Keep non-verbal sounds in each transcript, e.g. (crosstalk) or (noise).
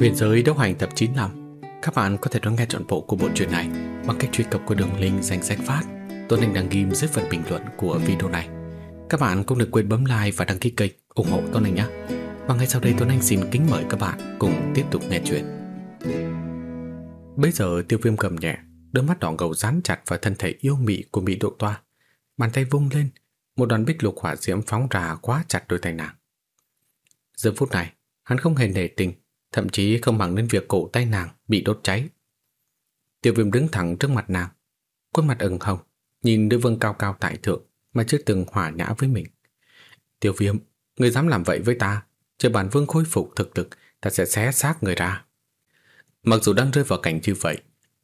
biên giới đấu hành tập 95 Các bạn có thể đón nghe trọn bộ của bộ truyện này bằng cách truy cập qua đường link danh sách phát Tuấn Anh đăng ghim dưới phần bình luận của video này. Các bạn cũng đừng quên bấm like và đăng ký kênh ủng hộ Tuấn Anh nhé. Và ngay sau đây Tuấn Anh xin kính mời các bạn cùng tiếp tục nghe chuyện. Bây giờ tiêu viêm cầm nhẹ, đôi mắt đỏ ngầu dán chặt vào thân thể yêu mị của mỹ độ toa. Bàn tay vung lên, một đoàn bích lục hỏa diễm phóng ra quá chặt đôi tay nàng. Giờ phút này, hắn không hề nể tình thậm chí không bằng đến việc cổ tay nàng bị đốt cháy. Tiêu viêm đứng thẳng trước mặt nàng, khuôn mặt ửng hồng, nhìn đôi vương cao cao tại thượng mà chưa từng hòa nhã với mình. Tiêu viêm, người dám làm vậy với ta, chờ bản vương khôi phục thực lực, ta sẽ xé xác người ra. Mặc dù đang rơi vào cảnh như vậy,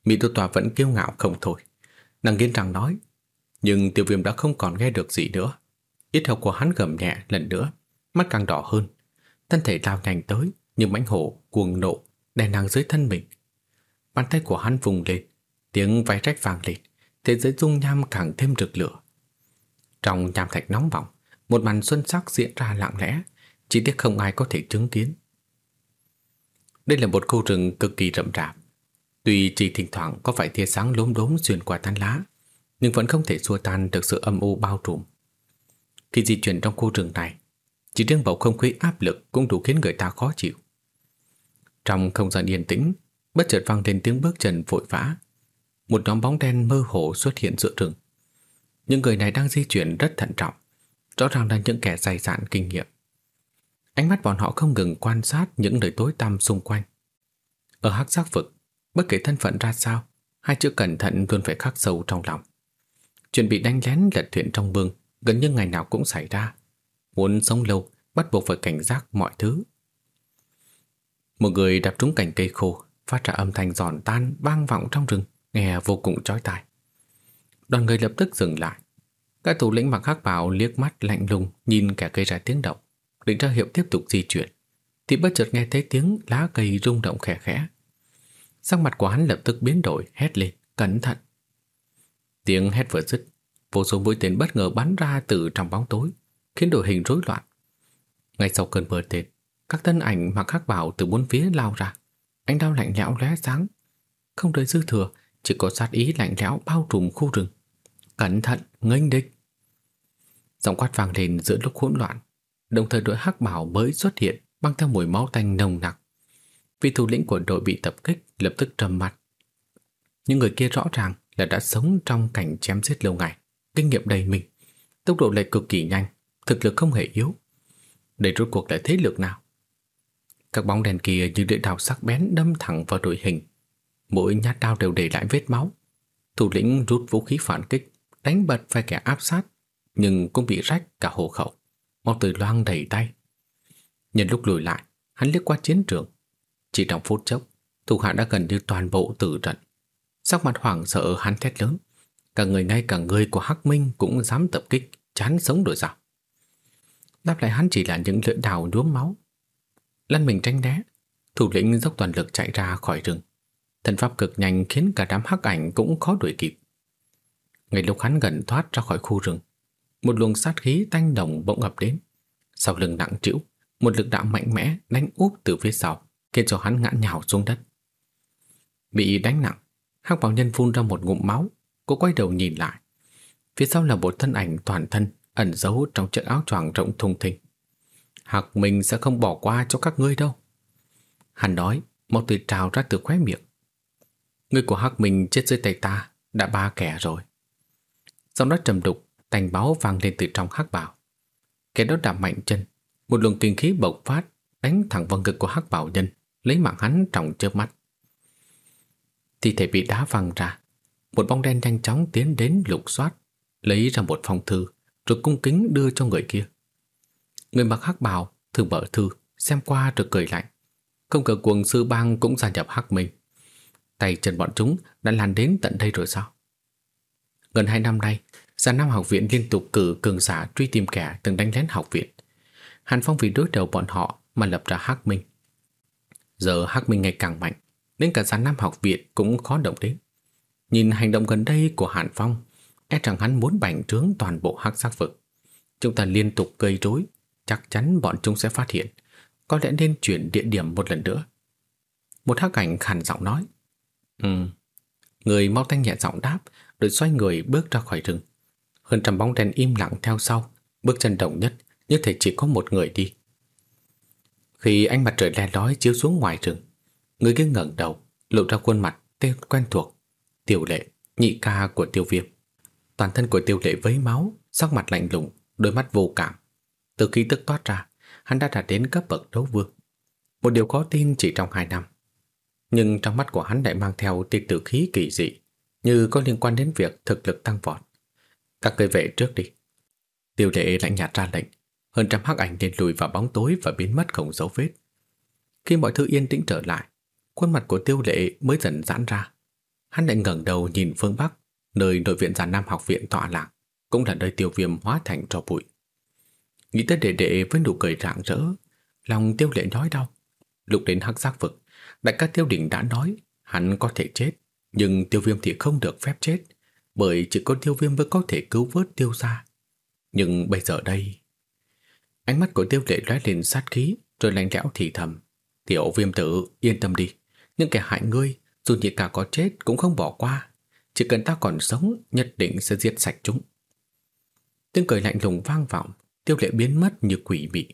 Mỹ Tô Tòa vẫn kiêu ngạo không thôi. Nàng nghiến răng nói, nhưng tiêu viêm đã không còn nghe được gì nữa. Ít hầu của hắn gầm nhẹ lần nữa, mắt càng đỏ hơn. Thân thể lao nhanh tới, như mãnh hổ cuồng nộ đè nàng dưới thân mình. Bàn tay của hắn vùng lên, tiếng váy rách vàng lên, thế giới dung nham càng thêm rực lửa. Trong nham thạch nóng bỏng, một màn xuân sắc diễn ra lặng lẽ, chỉ tiếc không ai có thể chứng kiến. Đây là một khu rừng cực kỳ rậm rạp. Tuy chỉ thỉnh thoảng có vài tia sáng lốm đốm xuyên qua tán lá, nhưng vẫn không thể xua tan được sự âm u bao trùm. Khi di chuyển trong khu rừng này, chỉ riêng bầu không khí áp lực cũng đủ khiến người ta khó chịu. Trong không gian yên tĩnh, bất chợt vang lên tiếng bước chân vội vã. Một nhóm bóng đen mơ hồ xuất hiện giữa rừng. Những người này đang di chuyển rất thận trọng, rõ ràng là những kẻ dày dạn kinh nghiệm. Ánh mắt bọn họ không ngừng quan sát những nơi tối tăm xung quanh. Ở hắc giác vực, bất kể thân phận ra sao, hai chữ cẩn thận luôn phải khắc sâu trong lòng. Chuyện bị đánh lén lật thuyền trong bương gần như ngày nào cũng xảy ra. Muốn sống lâu, bắt buộc phải cảnh giác mọi thứ. Một người đạp trúng cành cây khô, phát ra âm thanh giòn tan vang vọng trong rừng, nghe vô cùng chói tai. Đoàn người lập tức dừng lại. Các thủ lĩnh mặc hắc bào liếc mắt lạnh lùng nhìn kẻ gây ra tiếng động, định ra hiệu tiếp tục di chuyển, thì bất chợt nghe thấy tiếng lá cây rung động khẽ khẽ. Sắc mặt của hắn lập tức biến đổi, hét lên, cẩn thận. Tiếng hét vừa dứt, vô số mũi tên bất ngờ bắn ra từ trong bóng tối, khiến đội hình rối loạn. Ngay sau cơn mưa tên, các thân ảnh mặc khắc bảo từ bốn phía lao ra. Ánh đao lạnh lẽo lóe sáng. Không đời dư thừa, chỉ có sát ý lạnh lẽo bao trùm khu rừng. Cẩn thận, nghênh địch. Giọng quát vàng lên giữa lúc hỗn loạn. Đồng thời đội hắc bảo mới xuất hiện mang theo mùi máu tanh nồng nặc. Vị thủ lĩnh của đội bị tập kích lập tức trầm mặt. Những người kia rõ ràng là đã sống trong cảnh chém giết lâu ngày, kinh nghiệm đầy mình, tốc độ lệch cực kỳ nhanh, thực lực không hề yếu. Đây rốt cuộc là thế lực nào? Các bóng đèn kia như lưỡi đào sắc bén đâm thẳng vào đội hình. Mỗi nhát đao đều để lại vết máu. Thủ lĩnh rút vũ khí phản kích, đánh bật phải kẻ áp sát, nhưng cũng bị rách cả hộ khẩu. Máu tươi loang đầy tay. Nhân lúc lùi lại, hắn liếc qua chiến trường. Chỉ trong phút chốc, thủ hạ đã gần như toàn bộ tử trận. Sắc mặt hoảng sợ hắn thét lớn. Cả người ngay cả người của Hắc Minh cũng dám tập kích, chán sống đổi sao. Đáp lại hắn chỉ là những lưỡi đào nhuốm máu, lăn mình tranh né. Thủ lĩnh dốc toàn lực chạy ra khỏi rừng. Thần pháp cực nhanh khiến cả đám hắc ảnh cũng khó đuổi kịp. Ngay lúc hắn gần thoát ra khỏi khu rừng, một luồng sát khí tanh đồng bỗng ập đến. Sau lưng nặng trĩu, một lực đạo mạnh mẽ đánh úp từ phía sau, khiến cho hắn ngã nhào xuống đất. Bị đánh nặng, hắc bảo nhân phun ra một ngụm máu, cô quay đầu nhìn lại. Phía sau là một thân ảnh toàn thân ẩn giấu trong chiếc áo choàng rộng thùng thình. Hạc mình sẽ không bỏ qua cho các ngươi đâu. Hắn nói, một từ trào ra từ khóe miệng. Người của Hạc mình chết dưới tay ta, đã ba kẻ rồi. Giọng nói trầm đục, tành báo vang lên từ trong hắc bảo. Kẻ đó đạp mạnh chân, một luồng kinh khí bộc phát, đánh thẳng vào ngực của hắc bảo nhân, lấy mạng hắn trong chớp mắt. Thi thể bị đá văng ra, một bóng đen nhanh chóng tiến đến lục soát, lấy ra một phong thư, rồi cung kính đưa cho người kia. Người mặc hắc bào thử mở thư, xem qua rồi cười lạnh. Không cờ quần sư bang cũng gia nhập hắc mình. Tay chân bọn chúng đã lan đến tận đây rồi sao? Gần hai năm nay, Già Nam học viện liên tục cử cường giả truy tìm kẻ từng đánh lén học viện. Hàn Phong vì đối đầu bọn họ mà lập ra Hắc Minh. Giờ Hắc Minh ngày càng mạnh, đến cả Già Nam học viện cũng khó động đến. Nhìn hành động gần đây của Hàn Phong, e rằng hắn muốn bành trướng toàn bộ Hắc Sắc vực. Chúng ta liên tục gây rối, chắc chắn bọn chúng sẽ phát hiện. Có lẽ nên chuyển địa điểm một lần nữa. Một hắc ảnh khàn giọng nói. Ừ. Người mau tanh nhẹ giọng đáp, rồi xoay người bước ra khỏi rừng. Hơn trăm bóng đen im lặng theo sau, bước chân đồng nhất, như thể chỉ có một người đi. Khi ánh mặt trời le lói chiếu xuống ngoài rừng, người kia ngẩng đầu, lộ ra khuôn mặt tên quen thuộc, Tiểu Lệ, nhị ca của Tiêu Viêm. Toàn thân của Tiêu Lệ vấy máu, sắc mặt lạnh lùng, đôi mắt vô cảm. Từ khi tức toát ra, hắn đã đạt đến cấp bậc đấu vương. Một điều có tin chỉ trong hai năm. Nhưng trong mắt của hắn lại mang theo tiệt tử khí kỳ dị, như có liên quan đến việc thực lực tăng vọt. Các người vệ trước đi. Tiêu lệ lạnh nhạt ra lệnh, hơn trăm hắc ảnh liền lùi vào bóng tối và biến mất không dấu vết. Khi mọi thứ yên tĩnh trở lại, khuôn mặt của tiêu lệ mới dần giãn ra. Hắn lại ngẩng đầu nhìn phương Bắc, nơi nội viện già Nam học viện tọa lạc, cũng là nơi tiêu viêm hóa thành tro bụi. Nghĩ tới đệ đệ với nụ cười rạng rỡ, lòng tiêu lệ nhói đau. Lúc đến hắc giác vực, đại ca tiêu đỉnh đã nói hắn có thể chết, nhưng tiêu viêm thì không được phép chết, bởi chỉ có tiêu viêm mới có thể cứu vớt tiêu gia. Nhưng bây giờ đây... Ánh mắt của tiêu lệ lóe lên sát khí, rồi lạnh lẽo thì thầm. Tiểu viêm tử, yên tâm đi. Những kẻ hại ngươi, dù nhị cả có chết cũng không bỏ qua. Chỉ cần ta còn sống, nhất định sẽ giết sạch chúng. Tiếng cười lạnh lùng vang vọng, tiêu lệ biến mất như quỷ bị.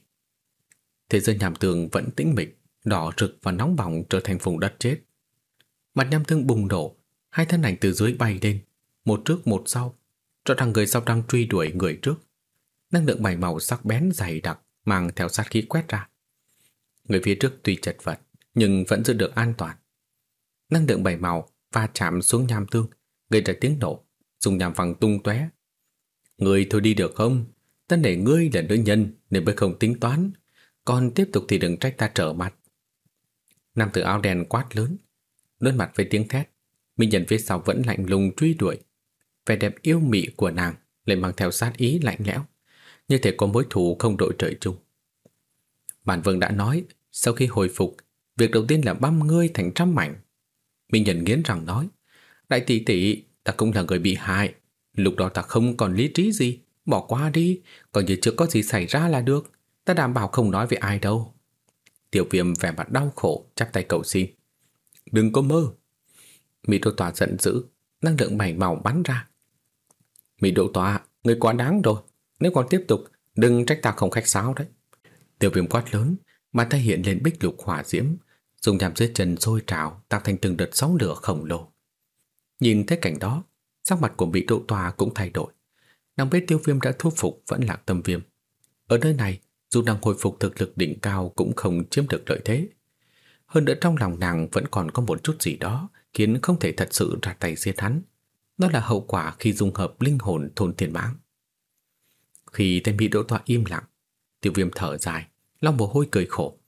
Thế giới nhàm tường vẫn tĩnh mịch, đỏ rực và nóng bỏng trở thành vùng đất chết. Mặt nham tương bùng nổ, hai thân ảnh từ dưới bay lên, một trước một sau, cho rằng người sau đang truy đuổi người trước. Năng lượng bảy màu sắc bén dày đặc mang theo sát khí quét ra. Người phía trước tuy chật vật, nhưng vẫn giữ được an toàn. Năng lượng bảy màu va chạm xuống nham tương, gây ra tiếng nổ, dùng nham văng tung tóe. Người thôi đi được không? Ta để ngươi là nữ nhân nên mới không tính toán, còn tiếp tục thì đừng trách ta trở mặt. Nam tử áo đen quát lớn, đối mặt với tiếng thét, Minh nhận phía sau vẫn lạnh lùng truy đuổi. Vẻ đẹp yêu mị của nàng lại mang theo sát ý lạnh lẽo, như thể có mối thù không đội trời chung. Bản vương đã nói, sau khi hồi phục, việc đầu tiên là băm ngươi thành trăm mảnh. Minh nhận nghiến rằng nói, đại tỷ tỷ, ta cũng là người bị hại, lúc đó ta không còn lý trí gì, bỏ qua đi, còn như chưa có gì xảy ra là được, ta đảm bảo không nói với ai đâu. Tiểu viêm vẻ mặt đau khổ, chắp tay cầu xin. Đừng có mơ. Mỹ Đô Tòa giận dữ, năng lượng bảy màu bắn ra. Mỹ Đô Tòa, người quá đáng rồi. Nếu còn tiếp tục, đừng trách ta không khách sáo đấy. Tiểu viêm quát lớn, mà ta hiện lên bích lục hỏa diễm, dùng nhằm dưới chân sôi trào tạo thành từng đợt sóng lửa khổng lồ. Nhìn thấy cảnh đó, sắc mặt của Mỹ Đô Tòa cũng thay đổi. Nàng biết tiêu viêm đã thu phục vẫn lạc tâm viêm. Ở nơi này, dù đang hồi phục thực lực đỉnh cao cũng không chiếm được lợi thế. Hơn nữa trong lòng nàng vẫn còn có một chút gì đó khiến không thể thật sự ra tay giết hắn. Đó là hậu quả khi dung hợp linh hồn thôn tiền mãng. Khi tên bị đỗ tọa im lặng, tiêu viêm thở dài, lòng mồ hôi cười khổ.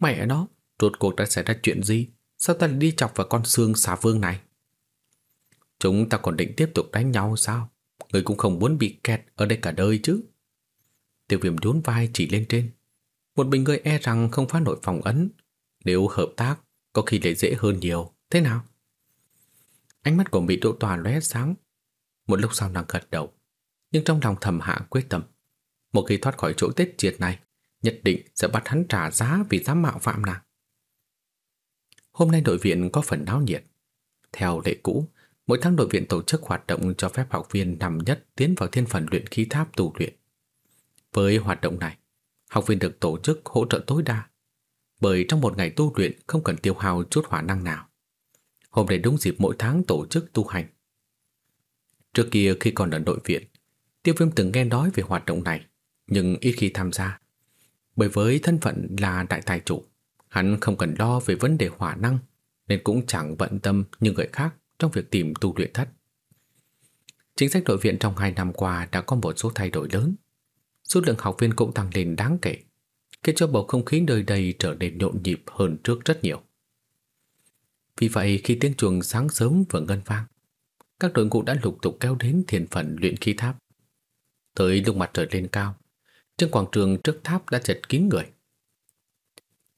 Mẹ nó, rốt cuộc đã xảy ra chuyện gì? Sao ta đi chọc vào con xương xà vương này? Chúng ta còn định tiếp tục đánh nhau sao? Người cũng không muốn bị kẹt ở đây cả đời chứ. Tiêu viêm đốn vai chỉ lên trên. Một mình người e rằng không phá nổi phòng ấn. Nếu hợp tác, có khi lại dễ hơn nhiều. Thế nào? Ánh mắt của Mỹ Đỗ Tòa lóe sáng. Một lúc sau nàng gật đầu. Nhưng trong lòng thầm hạ quyết tâm. Một khi thoát khỏi chỗ tết triệt này, nhất định sẽ bắt hắn trả giá vì dám mạo phạm nàng. Hôm nay đội viện có phần náo nhiệt. Theo lệ cũ, mỗi tháng đội viện tổ chức hoạt động cho phép học viên nằm nhất tiến vào thiên phần luyện khí tháp tu luyện. Với hoạt động này, học viên được tổ chức hỗ trợ tối đa, bởi trong một ngày tu luyện không cần tiêu hao chút hỏa năng nào. Hôm nay đúng dịp mỗi tháng tổ chức tu hành. Trước kia khi còn ở đội viện, Tiêu Viêm từng nghe nói về hoạt động này, nhưng ít khi tham gia. Bởi với thân phận là đại tài chủ, hắn không cần lo về vấn đề hỏa năng, nên cũng chẳng bận tâm như người khác trong việc tìm tu luyện thất. Chính sách đội viện trong hai năm qua đã có một số thay đổi lớn số lượng học viên cũng tăng lên đáng kể, khiến cho bầu không khí nơi đây trở nên nhộn nhịp hơn trước rất nhiều. Vì vậy khi tiếng chuông sáng sớm vừa ngân vang, các đội ngũ đã lục tục kéo đến thiền phận luyện khí tháp. Tới lúc mặt trời lên cao, trên quảng trường trước tháp đã chật kín người.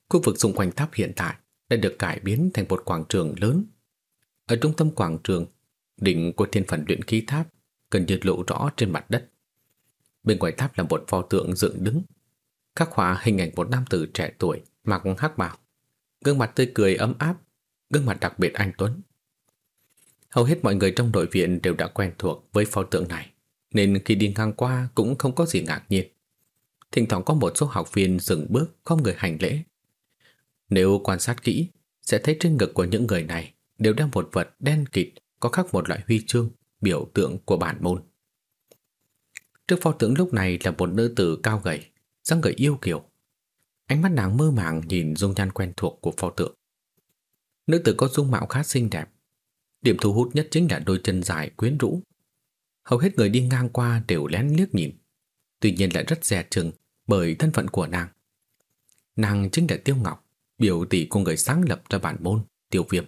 Khu vực xung quanh tháp hiện tại đã được cải biến thành một quảng trường lớn. Ở trung tâm quảng trường, đỉnh của thiên phần luyện khí tháp cần như lộ rõ trên mặt đất. Bên ngoài tháp là một pho tượng dựng đứng, khắc họa hình ảnh một nam tử trẻ tuổi mặc hắc bào, gương mặt tươi cười ấm áp gương mặt đặc biệt anh Tuấn. Hầu hết mọi người trong đội viện đều đã quen thuộc với pho tượng này, nên khi đi ngang qua cũng không có gì ngạc nhiên. Thỉnh thoảng có một số học viên dừng bước không người hành lễ. Nếu quan sát kỹ, sẽ thấy trên ngực của những người này đều đeo một vật đen kịt có khắc một loại huy chương, biểu tượng của bản môn. Trước pho tượng lúc này là một nữ tử cao gầy, dáng người yêu kiều. Ánh mắt nàng mơ màng nhìn dung nhan quen thuộc của pho tượng. Nữ tử có dung mạo khá xinh đẹp. Điểm thu hút nhất chính là đôi chân dài quyến rũ. Hầu hết người đi ngang qua đều lén liếc nhìn. Tuy nhiên lại rất dè chừng bởi thân phận của nàng. Nàng chính là Tiêu Ngọc, biểu tỷ của người sáng lập ra bản môn, Tiêu Viêm,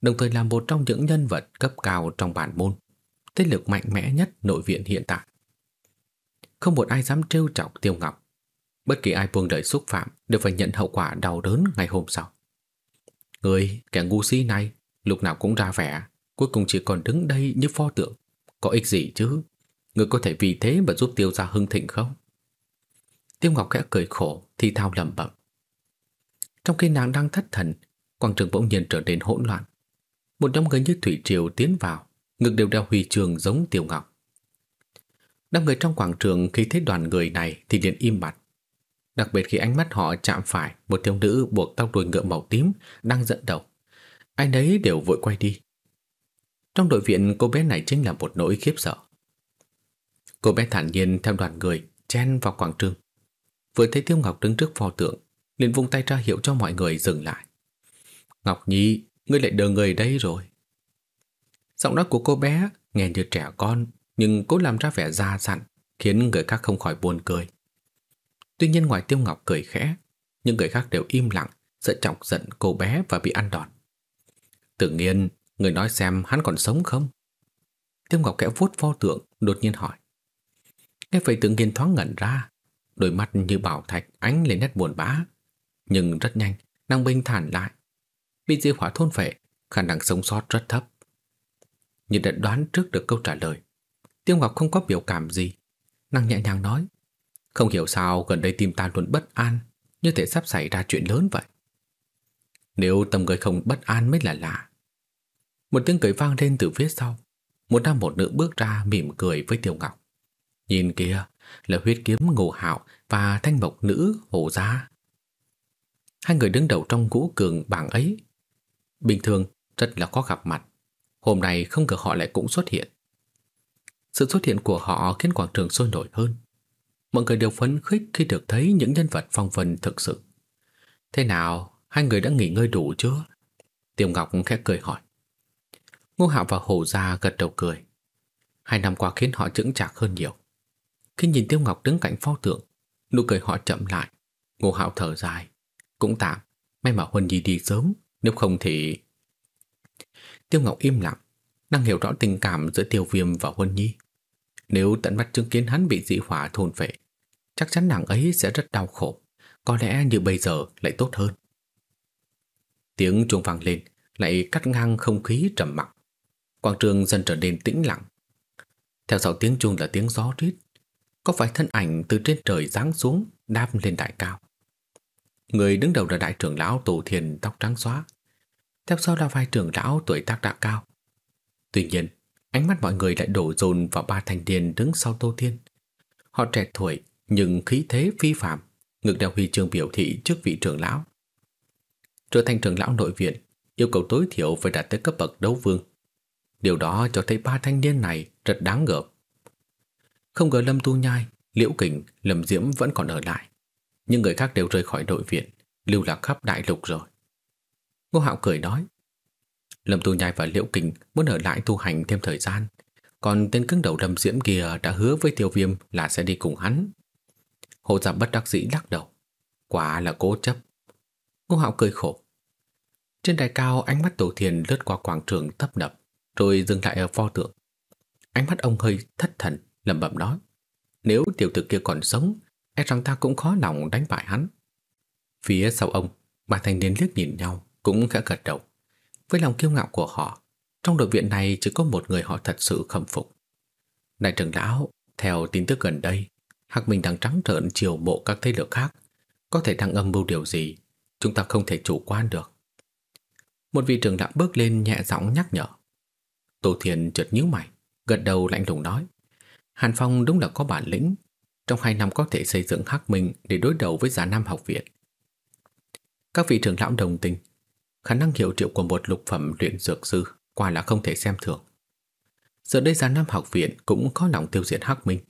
đồng thời là một trong những nhân vật cấp cao trong bản môn, thế lực mạnh mẽ nhất nội viện hiện tại. Không một ai dám trêu chọc Tiêu Ngọc. Bất kỳ ai buông lời xúc phạm đều phải nhận hậu quả đau đớn ngày hôm sau. Người, kẻ ngu si này, lúc nào cũng ra vẻ, cuối cùng chỉ còn đứng đây như pho tượng. Có ích gì chứ? Người có thể vì thế mà giúp tiêu gia hưng thịnh không? Tiêu Ngọc khẽ cười khổ, thì thao lẩm bẩm. Trong khi nàng đang thất thần, quảng trường bỗng nhiên trở nên hỗn loạn. Một nhóm người như thủy triều tiến vào, ngực đều đeo huy trường giống Tiểu Ngọc. Đám người trong quảng trường khi thấy đoàn người này thì liền im bặt. Đặc biệt khi ánh mắt họ chạm phải một thiếu nữ buộc tóc đuôi ngựa màu tím đang dẫn đầu. Anh ấy đều vội quay đi. Trong đội viện cô bé này chính là một nỗi khiếp sợ. Cô bé thản nhiên theo đoàn người chen vào quảng trường. Vừa thấy Tiêu Ngọc đứng trước pho tượng, liền vung tay ra hiệu cho mọi người dừng lại. Ngọc Nhi, ngươi lại đờ người đây rồi. Giọng nói của cô bé nghe như trẻ con, nhưng cố làm ra vẻ già dặn, khiến người khác không khỏi buồn cười. Tuy nhiên ngoài Tiêu Ngọc cười khẽ, những người khác đều im lặng, sợ chọc giận cô bé và bị ăn đòn. Tự nhiên, người nói xem hắn còn sống không? Tiêu Ngọc kẽ vuốt pho tượng, đột nhiên hỏi. Nghe vậy tự nhiên thoáng ngẩn ra, đôi mắt như bảo thạch ánh lên nét buồn bã. Nhưng rất nhanh, nàng bình thản lại. Bị di hỏa thôn phệ, khả năng sống sót rất thấp. Như đã đoán trước được câu trả lời, Tiêu Ngọc không có biểu cảm gì. Nàng nhẹ nhàng nói, không hiểu sao gần đây tim ta luôn bất an, như thể sắp xảy ra chuyện lớn vậy. Nếu tâm người không bất an mới là lạ. Một tiếng cười vang lên từ phía sau. Một nam một nữ bước ra mỉm cười với Tiêu Ngọc. Nhìn kìa, là huyết kiếm ngô hạo và thanh mộc nữ hồ gia. Hai người đứng đầu trong ngũ cường bảng ấy. Bình thường rất là khó gặp mặt. Hôm nay không ngờ họ lại cũng xuất hiện. Sự xuất hiện của họ khiến quảng trường sôi nổi hơn. Mọi người đều phấn khích khi được thấy những nhân vật phong vân thực sự. Thế nào, hai người đã nghỉ ngơi đủ chưa? Tiêu Ngọc khẽ cười hỏi. Ngô Hạo và Hồ Gia gật đầu cười. Hai năm qua khiến họ chững chạc hơn nhiều. Khi nhìn Tiêu Ngọc đứng cạnh pho tượng, nụ cười họ chậm lại. Ngô Hạo thở dài. Cũng tạm, may mà Huân Nhi đi sớm, nếu không thì... Tiêu Ngọc im lặng, năng hiểu rõ tình cảm giữa Tiêu Viêm và Huân Nhi. Nếu tận mắt chứng kiến hắn bị dị hỏa thôn phệ, chắc chắn nàng ấy sẽ rất đau khổ. Có lẽ như bây giờ lại tốt hơn. Tiếng chuông vang lên, lại cắt ngang không khí trầm mặc. Quảng trường dần trở nên tĩnh lặng. Theo sau tiếng chuông là tiếng gió rít. Có phải thân ảnh từ trên trời giáng xuống, đáp lên đại cao. Người đứng đầu là đại trưởng lão tổ thiền tóc trắng xóa. Theo sau là vài trưởng lão tuổi tác đã cao. Tuy nhiên, Ánh mắt mọi người lại đổ dồn vào ba thành niên đứng sau Tô Thiên. Họ trẻ tuổi nhưng khí thế phi phạm, ngực đeo huy chương biểu thị trước vị trưởng lão. Trở thành trưởng lão nội viện, yêu cầu tối thiểu phải đạt tới cấp bậc đấu vương. Điều đó cho thấy ba thanh niên này rất đáng ngờ. Không ngờ Lâm Tu Nhai, Liễu Kình, Lâm Diễm vẫn còn ở lại. Nhưng người khác đều rời khỏi nội viện, lưu lạc khắp đại lục rồi. Ngô Hạo cười nói, Lâm Tu Nhai và Liễu Kình muốn ở lại tu hành thêm thời gian, còn tên cứng đầu Lâm Diễm kia đã hứa với Tiêu Viêm là sẽ đi cùng hắn. Hồ Giảm bất đắc dĩ lắc đầu, quả là cố chấp. Ngô Hạo cười khổ. Trên đài cao ánh mắt Tổ Thiền lướt qua quảng trường tấp nập, rồi dừng lại ở pho tượng. Ánh mắt ông hơi thất thần, lẩm bẩm nói: "Nếu tiểu tử kia còn sống, e rằng ta cũng khó lòng đánh bại hắn." Phía sau ông, ba thanh niên liếc nhìn nhau, cũng khẽ gật đầu. Với lòng kiêu ngạo của họ, trong đội viện này chỉ có một người họ thật sự khâm phục. Đại trưởng lão, theo tin tức gần đây, Hạc Minh đang trắng trợn chiều mộ các thế lực khác, có thể đang âm mưu điều gì, chúng ta không thể chủ quan được. Một vị trưởng lão bước lên nhẹ giọng nhắc nhở. Tô thiền chợt nhíu mày, gật đầu lạnh lùng nói. Hàn Phong đúng là có bản lĩnh, trong hai năm có thể xây dựng Hắc Minh để đối đầu với giả nam học viện. Các vị trưởng lão đồng tình, khả năng hiệu triệu của một lục phẩm luyện dược sư quả là không thể xem thường. Giờ đây già nam học viện cũng có lòng tiêu diệt Hắc Minh.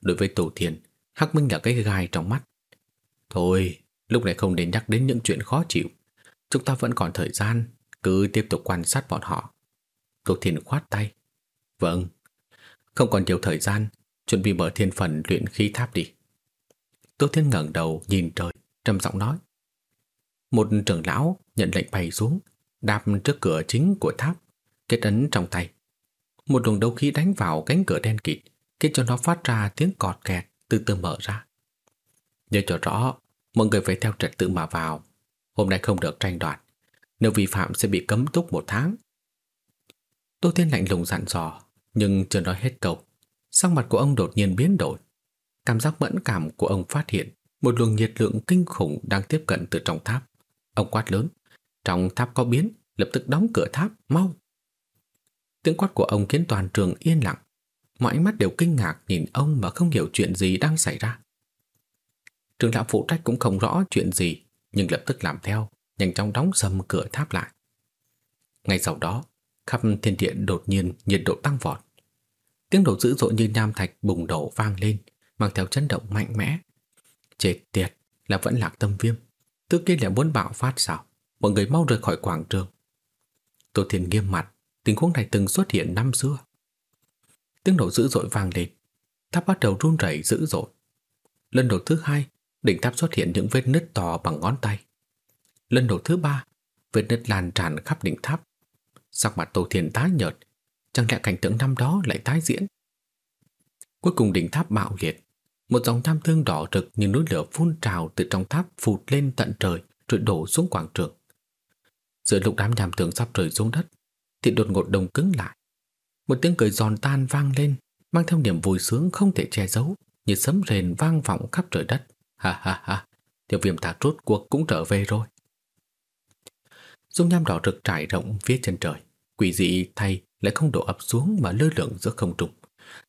Đối với Tổ Thiên, Hắc Minh là cái gai trong mắt. Thôi, lúc này không nên nhắc đến những chuyện khó chịu. Chúng ta vẫn còn thời gian, cứ tiếp tục quan sát bọn họ. Tổ Thiên khoát tay. Vâng, không còn nhiều thời gian, chuẩn bị mở thiên phần luyện khí tháp đi. Tô Thiên ngẩng đầu nhìn trời, trầm giọng nói. Một trưởng lão nhận lệnh bay xuống, đạp trước cửa chính của tháp, kết ấn trong tay. Một luồng đấu khí đánh vào cánh cửa đen kịt, khiến cho nó phát ra tiếng cọt kẹt từ từ mở ra. Nhớ cho rõ, mọi người phải theo trật tự mà vào. Hôm nay không được tranh đoạt, nếu vi phạm sẽ bị cấm túc một tháng. Tô Thiên lạnh lùng dặn dò, nhưng chưa nói hết câu. Sắc mặt của ông đột nhiên biến đổi. Cảm giác mẫn cảm của ông phát hiện một luồng nhiệt lượng kinh khủng đang tiếp cận từ trong tháp. Ông quát lớn, trong tháp có biến, lập tức đóng cửa tháp, mau. Tiếng quát của ông khiến toàn trường yên lặng. Mọi ánh mắt đều kinh ngạc nhìn ông mà không hiểu chuyện gì đang xảy ra. Trường lão phụ trách cũng không rõ chuyện gì, nhưng lập tức làm theo, nhanh chóng đóng sầm cửa tháp lại. Ngay sau đó, khắp thiên địa đột nhiên nhiệt độ tăng vọt. Tiếng nổ dữ dội như nham thạch bùng đổ vang lên, mang theo chấn động mạnh mẽ. Chết tiệt, là vẫn lạc tâm viêm. Tự kia lại muốn bạo phát sao? Mọi người mau rời khỏi quảng trường. Tô Thiên nghiêm mặt, tình huống này từng xuất hiện năm xưa. Tiếng nổ dữ dội vang lên, tháp bắt đầu run rẩy dữ dội. Lần đầu thứ hai, đỉnh tháp xuất hiện những vết nứt to bằng ngón tay. Lần đầu thứ ba, vết nứt lan tràn khắp đỉnh tháp. Sắc mặt Tô Thiên tái nhợt, Chẳng lẽ cảnh tượng năm đó lại tái diễn Cuối cùng đỉnh tháp bạo liệt Một dòng tham thương đỏ rực như núi lửa phun trào từ trong tháp phụt lên tận trời rồi đổ xuống quảng trường. Giữa lúc đám nhàm tưởng sắp rơi xuống đất thì đột ngột đông cứng lại. Một tiếng cười giòn tan vang lên mang theo niềm vui sướng không thể che giấu như sấm rền vang vọng khắp trời đất. Ha ha ha, tiểu viêm ta rốt cuộc cũng trở về rồi. Dung nham đỏ rực trải rộng phía chân trời, quỷ dị thay lại không đổ ập xuống mà lơ lửng giữa không trung.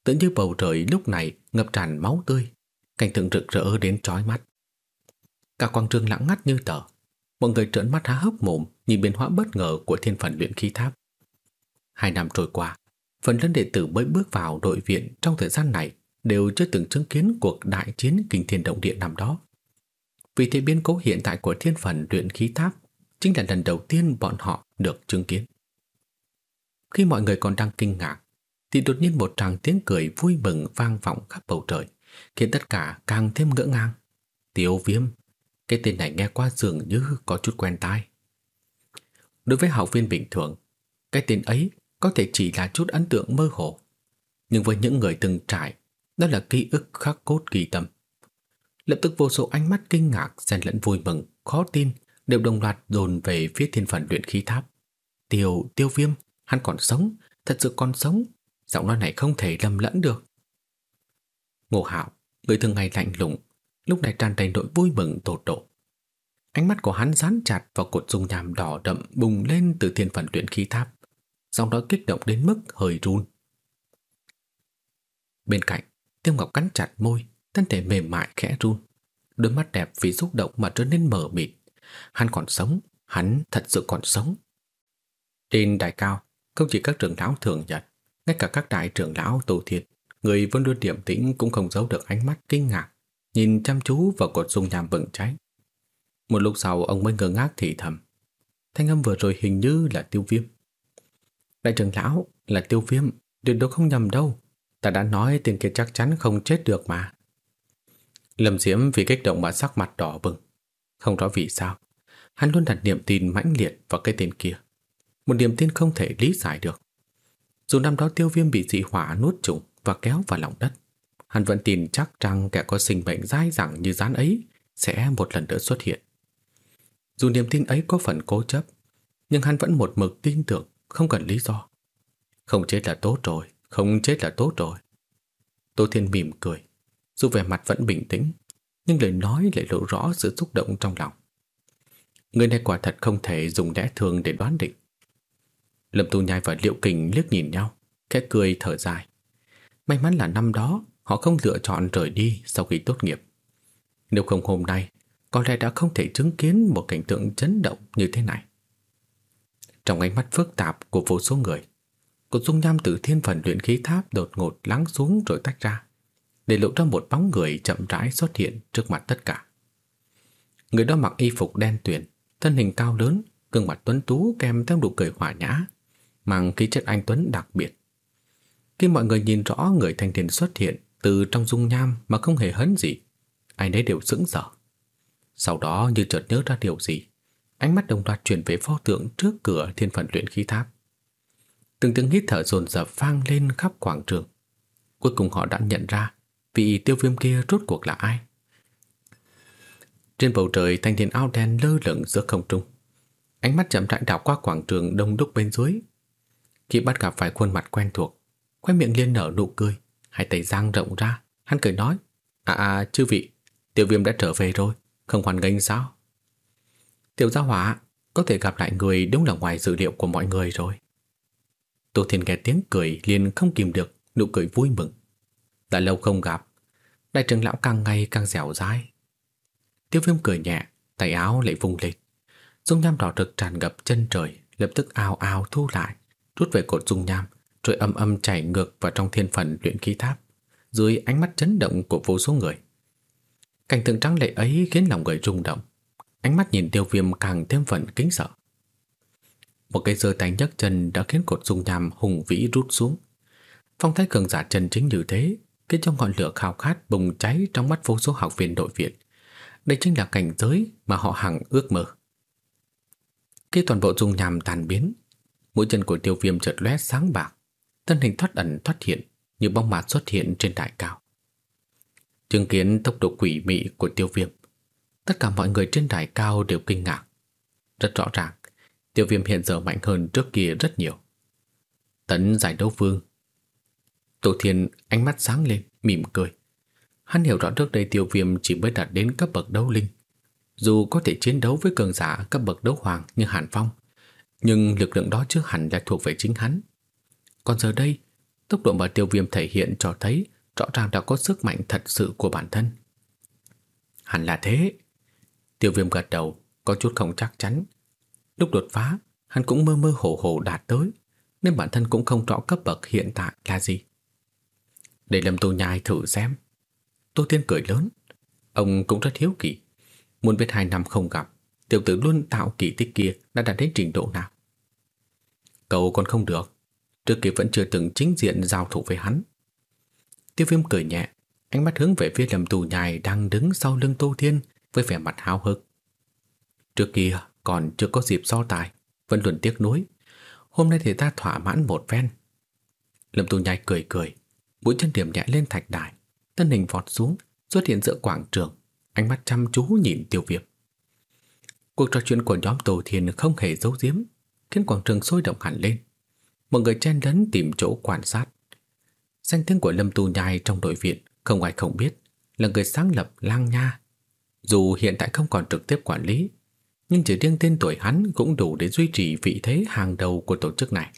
Tự như bầu trời lúc này ngập tràn máu tươi, cảnh tượng rực rỡ đến chói mắt. Cả quang trường lặng ngắt như tờ, mọi người trợn mắt há hốc mồm nhìn biến hóa bất ngờ của thiên phần luyện khí tháp. Hai năm trôi qua, phần lớn đệ tử mới bước vào đội viện trong thời gian này đều chưa từng chứng kiến cuộc đại chiến kinh thiên động địa năm đó. Vì thế biến cố hiện tại của thiên phần luyện khí tháp chính là lần đầu tiên bọn họ được chứng kiến. Khi mọi người còn đang kinh ngạc, thì đột nhiên một tràng tiếng cười vui mừng vang vọng khắp bầu trời, khiến tất cả càng thêm ngỡ ngàng. Tiêu viêm, cái tên này nghe qua dường như có chút quen tai. Đối với học viên bình thường, cái tên ấy có thể chỉ là chút ấn tượng mơ hồ. Nhưng với những người từng trải, đó là ký ức khắc cốt kỳ tâm. Lập tức vô số ánh mắt kinh ngạc, xen lẫn vui mừng, khó tin đều đồng loạt dồn về phía thiên phần luyện khí tháp. Tiêu, tiêu viêm, Hắn còn sống, thật sự còn sống, giọng nói này không thể lầm lẫn được. Ngô Hạo, người thường ngày lạnh lùng, lúc này tràn đầy nỗi vui mừng tột độ. Ánh mắt của hắn dán chặt vào cột dung nhàm đỏ đậm bùng lên từ thiên phần luyện khí tháp, giọng nói kích động đến mức hơi run. Bên cạnh, Tiêu Ngọc cắn chặt môi, thân thể mềm mại khẽ run, đôi mắt đẹp vì xúc động mà trở nên mờ mịt. Hắn còn sống, hắn thật sự còn sống. Trên đài cao, không chỉ các trưởng lão thường nhật, ngay cả các đại trưởng lão tổ thiệt, người vẫn luôn điểm tĩnh cũng không giấu được ánh mắt kinh ngạc, nhìn chăm chú vào cột dung nham bừng cháy. Một lúc sau ông mới ngơ ngác thì thầm. Thanh âm vừa rồi hình như là tiêu viêm. Đại trưởng lão là tiêu viêm, tuyệt đối không nhầm đâu. Ta đã nói tên kia chắc chắn không chết được mà. Lâm Diễm vì kích động mà sắc mặt đỏ bừng. Không rõ vì sao, hắn luôn đặt niềm tin mãnh liệt vào cái tên kia một niềm tin không thể lý giải được. Dù năm đó tiêu viêm bị dị hỏa nuốt trùng và kéo vào lòng đất, hắn vẫn tin chắc rằng kẻ có sinh mệnh dai dẳng như rán ấy sẽ một lần nữa xuất hiện. Dù niềm tin ấy có phần cố chấp, nhưng hắn vẫn một mực tin tưởng, không cần lý do. Không chết là tốt rồi, không chết là tốt rồi. Tô Thiên mỉm cười, dù vẻ mặt vẫn bình tĩnh, nhưng lời nói lại lộ rõ sự xúc động trong lòng. Người này quả thật không thể dùng lẽ thường để đoán định. Lâm Tu Nhai và Liệu Kình liếc nhìn nhau, khẽ cười thở dài. May mắn là năm đó họ không lựa chọn rời đi sau khi tốt nghiệp. Nếu không hôm nay, có lẽ đã không thể chứng kiến một cảnh tượng chấn động như thế này. Trong ánh mắt phức tạp của vô số người, cột dung nham từ thiên phần luyện khí tháp đột ngột lắng xuống rồi tách ra, để lộ ra một bóng người chậm rãi xuất hiện trước mặt tất cả. Người đó mặc y phục đen tuyền, thân hình cao lớn, gương mặt tuấn tú kèm theo nụ cười hòa nhã, mang khí chất anh tuấn đặc biệt. Khi mọi người nhìn rõ người thanh niên xuất hiện từ trong dung nham mà không hề hấn gì, ai nấy đều sững sờ. Sau đó như chợt nhớ ra điều gì, ánh mắt đồng loạt chuyển về pho tượng trước cửa thiên phần luyện khí tháp. Từng tiếng hít thở dồn dập vang lên khắp quảng trường. Cuối cùng họ đã nhận ra vị tiêu viêm kia rốt cuộc là ai. Trên bầu trời thanh niên áo đen lơ lửng giữa không trung. Ánh mắt chậm rãi đảo qua quảng trường đông đúc bên dưới. Khi bắt gặp phải khuôn mặt quen thuộc, khoe miệng liên nở nụ cười, hai tay giang rộng ra, hắn cười nói: "À à, chư vị, tiểu Viêm đã trở về rồi, không hoàn nghênh sao?" Tiểu gia hỏa, có thể gặp lại người đúng là ngoài dự liệu của mọi người rồi. Tô Thiên nghe tiếng cười liền không kìm được, nụ cười vui mừng. Đã lâu không gặp, đại trưởng lão càng ngày càng dẻo dai. Tiêu viêm cười nhẹ, tay áo lại vùng lên. Dung nham đỏ rực tràn ngập chân trời, lập tức ao ao thu lại, rút về cột dung nham, rồi âm âm chảy ngược vào trong thiên phần luyện khí tháp, dưới ánh mắt chấn động của vô số người. Cảnh tượng trắng lệ ấy khiến lòng người rung động, ánh mắt nhìn tiêu viêm càng thêm phần kính sợ. Một cái giơ tay nhấc chân đã khiến cột dung nham hùng vĩ rút xuống. Phong thái cường giả chân chính như thế, khiến trong ngọn lửa khao khát bùng cháy trong mắt vô số học viên đội viện. Đây chính là cảnh giới mà họ hằng ước mơ. Khi toàn bộ dung nham tàn biến, mũi chân của tiêu viêm chợt lóe sáng bạc, thân hình thoát ẩn thoát hiện như bóng mạt xuất hiện trên đại cao. Chứng kiến tốc độ quỷ mị của tiêu viêm, tất cả mọi người trên đài cao đều kinh ngạc. Rất rõ ràng, tiêu viêm hiện giờ mạnh hơn trước kia rất nhiều. Tấn giải đấu vương. Tổ thiên ánh mắt sáng lên, mỉm cười. Hắn hiểu rõ trước đây tiêu viêm chỉ mới đạt đến cấp bậc đấu linh. Dù có thể chiến đấu với cường giả cấp bậc đấu hoàng như Hàn Phong, nhưng lực lượng đó trước hẳn là thuộc về chính hắn. Còn giờ đây, tốc độ mà tiêu viêm thể hiện cho thấy rõ ràng đã có sức mạnh thật sự của bản thân. Hẳn là thế. Tiêu viêm gật đầu, có chút không chắc chắn. Lúc đột phá, hắn cũng mơ mơ hồ hồ đạt tới, nên bản thân cũng không rõ cấp bậc hiện tại là gì. Để Lâm Tô Nhai thử xem. Tô Tiên cười lớn. Ông cũng rất hiếu kỳ. Muốn biết hai năm không gặp, tiểu tử luôn tạo kỳ tích kia đã đạt đến trình độ nào. Cậu còn không được. Trước kia vẫn chưa từng chính diện giao thủ với hắn. Tiêu viêm cười nhẹ, ánh mắt hướng về phía Lâm Tù Nhai đang đứng sau lưng Tô Thiên với vẻ mặt háo hức. Trước kia còn chưa có dịp so tài, vẫn luôn tiếc nuối. Hôm nay thì ta thỏa mãn một ven. Lâm Tù Nhai cười cười, mũi chân điểm nhẹ lên thạch đài, thân hình vọt xuống, xuất hiện giữa quảng trường, ánh mắt chăm chú nhìn Tiêu Viêm. Cuộc trò chuyện của nhóm Tô Thiên không hề giấu giếm, khiến quảng trường sôi động hẳn lên. Mọi người chen lấn tìm chỗ quan sát. Danh tiếng của Lâm Tu Nhai trong đội viện không ai không biết, là người sáng lập Lang Nha. Dù hiện tại không còn trực tiếp quản lý, nhưng chỉ riêng tên tuổi hắn cũng đủ để duy trì vị thế hàng đầu của tổ chức này.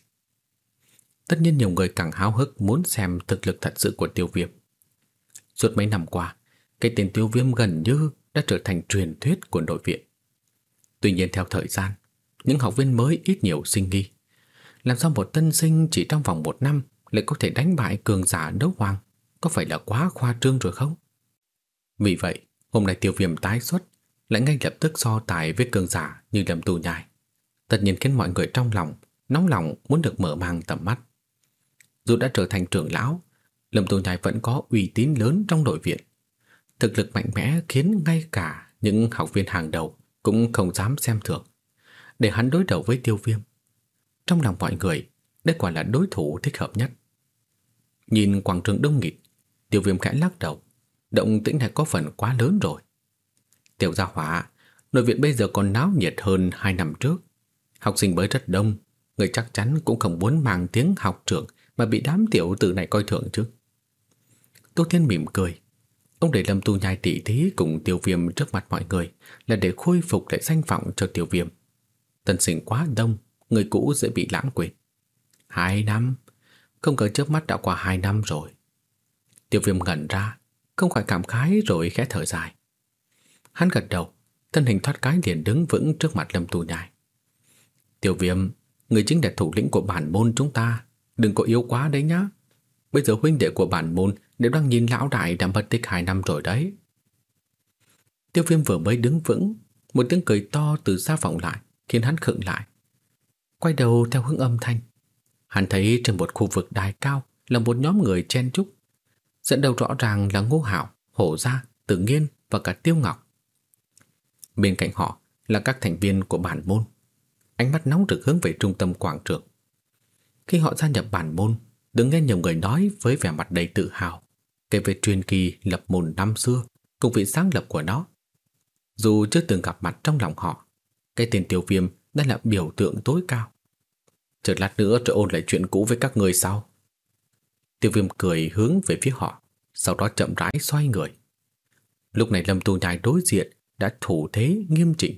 Tất nhiên nhiều người càng háo hức muốn xem thực lực thật sự của tiêu viêm. Suốt mấy năm qua, cái tên tiêu viêm gần như đã trở thành truyền thuyết của đội viện. Tuy nhiên theo thời gian, những học viên mới ít nhiều sinh nghi. Làm sao một tân sinh chỉ trong vòng một năm lại có thể đánh bại cường giả đấu hoàng, có phải là quá khoa trương rồi không? Vì vậy, hôm nay tiêu viêm tái xuất lại ngay lập tức so tài với cường giả như lâm tù nhai. Tất nhiên khiến mọi người trong lòng nóng lòng muốn được mở mang tầm mắt. Dù đã trở thành trưởng lão, Lâm Tù Nhai vẫn có uy tín lớn trong đội viện. Thực lực mạnh mẽ khiến ngay cả những học viên hàng đầu cũng không dám xem thường. Để hắn đối đầu với tiêu viêm. Trong lòng mọi người, đây quả là đối thủ thích hợp nhất. Nhìn quảng trường đông nghịt, tiêu viêm khẽ lắc đầu. Động tĩnh này có phần quá lớn rồi. Tiểu gia hỏa, nội viện bây giờ còn náo nhiệt hơn hai năm trước. Học sinh mới rất đông, người chắc chắn cũng không muốn mang tiếng học trưởng mà bị đám tiểu tử này coi thường chứ. Tô Thiên mỉm cười. Ông để Lâm Tu Nhai tỉ thí cùng tiêu viêm trước mặt mọi người là để khôi phục lại danh vọng cho tiêu viêm. Tân sinh quá đông, người cũ dễ bị lãng quên. Hai năm, không ngờ trước mắt đã qua hai năm rồi. Tiêu viêm ngẩn ra, không khỏi cảm khái rồi khẽ thở dài. Hắn gật đầu, thân hình thoát cái liền đứng vững trước mặt Lâm Tu Nhai. Tiêu viêm, người chính là thủ lĩnh của bản môn chúng ta, đừng có yếu quá đấy nhá. Bây giờ huynh đệ của bản môn đều đang nhìn lão đại đã mất tích hai năm rồi đấy. Tiêu viêm vừa mới đứng vững, một tiếng cười to từ xa vọng lại, khiến hắn khựng lại. Quay đầu theo hướng âm thanh. Hắn thấy trên một khu vực đài cao là một nhóm người chen chúc. Dẫn đầu rõ ràng là Ngô Hạo, Hổ Gia, Tử Nghiên và cả Tiêu Ngọc. Bên cạnh họ là các thành viên của bản môn. Ánh mắt nóng rực hướng về trung tâm quảng trường. Khi họ gia nhập bản môn, Đứng nghe nhiều người nói với vẻ mặt đầy tự hào kể về truyền kỳ lập môn năm xưa cùng vị sáng lập của nó. Dù chưa từng gặp mặt trong lòng họ, cái tên tiêu viêm đây là biểu tượng tối cao. Chờ lát nữa rồi ôn lại chuyện cũ với các người sau. Tiêu viêm cười hướng về phía họ, sau đó chậm rãi xoay người. Lúc này Lâm Tu Nhai đối diện đã thủ thế nghiêm chỉnh.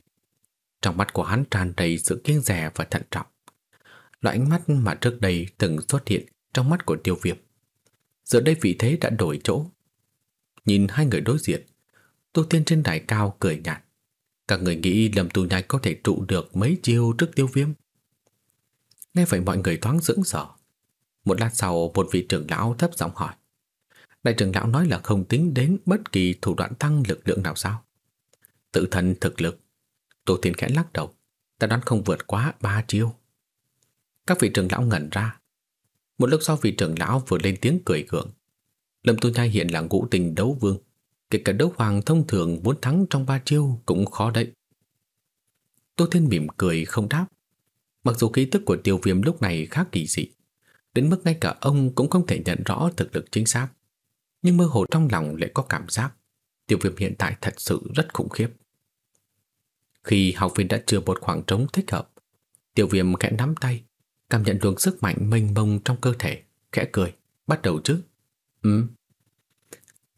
Trong mắt của hắn tràn đầy sự kiêng dè và thận trọng. Loại ánh mắt mà trước đây từng xuất hiện trong mắt của tiêu viêm. Giờ đây vị thế đã đổi chỗ. Nhìn hai người đối diện, tu tiên trên đài cao cười nhạt. Các người nghĩ Lâm Tu Nhai có thể trụ được mấy chiêu trước tiêu viêm. Nghe vậy mọi người thoáng dưỡng sở. Một lát sau, một vị trưởng lão thấp giọng hỏi. Đại trưởng lão nói là không tính đến bất kỳ thủ đoạn tăng lực lượng nào sao? Tự thân thực lực. Tổ tiên khẽ lắc đầu. Ta đoán không vượt quá ba chiêu. Các vị trưởng lão ngẩn ra. Một lúc sau, vị trưởng lão vừa lên tiếng cười gượng. Lâm Tu Nhai hiện là ngũ tình đấu vương. Kể cả đấu hoàng thông thường muốn thắng trong ba chiêu cũng khó đấy. Tô Thiên mỉm cười không đáp. Mặc dù ký tức của tiêu viêm lúc này khác kỳ dị, đến mức ngay cả ông cũng không thể nhận rõ thực lực chính xác. Nhưng mơ hồ trong lòng lại có cảm giác tiêu viêm hiện tại thật sự rất khủng khiếp. Khi học viên đã chừa một khoảng trống thích hợp, tiêu viêm khẽ nắm tay, cảm nhận luồng sức mạnh mênh mông trong cơ thể, khẽ cười, bắt đầu chứ. Ừ.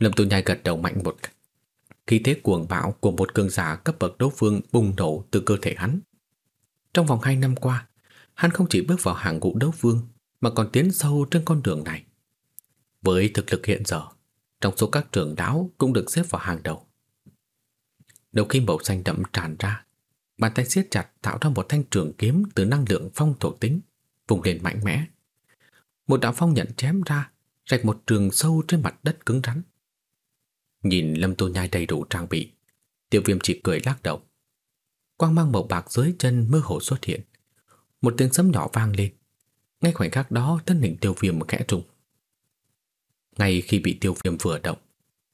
Lâm Tu Nhai gật đầu mạnh một cái. Khí thế cuồng bạo của một cường giả cấp bậc đấu vương bùng nổ từ cơ thể hắn. Trong vòng 2 năm qua, hắn không chỉ bước vào hàng ngũ đấu vương mà còn tiến sâu trên con đường này. Với thực lực hiện giờ, trong số các trưởng đáo cũng được xếp vào hàng đầu. Đầu khi màu xanh đậm tràn ra, bàn tay siết chặt tạo ra một thanh trường kiếm từ năng lượng phong thổ tính, vùng lên mạnh mẽ. Một đạo phong nhận chém ra, rạch một trường sâu trên mặt đất cứng rắn. Nhìn Lâm Tô Nhai đầy đủ trang bị, tiêu viêm chỉ cười lắc đầu. Quang mang màu bạc dưới chân mơ hồ xuất hiện. Một tiếng sấm nhỏ vang lên. Ngay khoảnh khắc đó thân hình tiêu viêm khẽ trùng. Ngay khi bị tiêu viêm vừa động,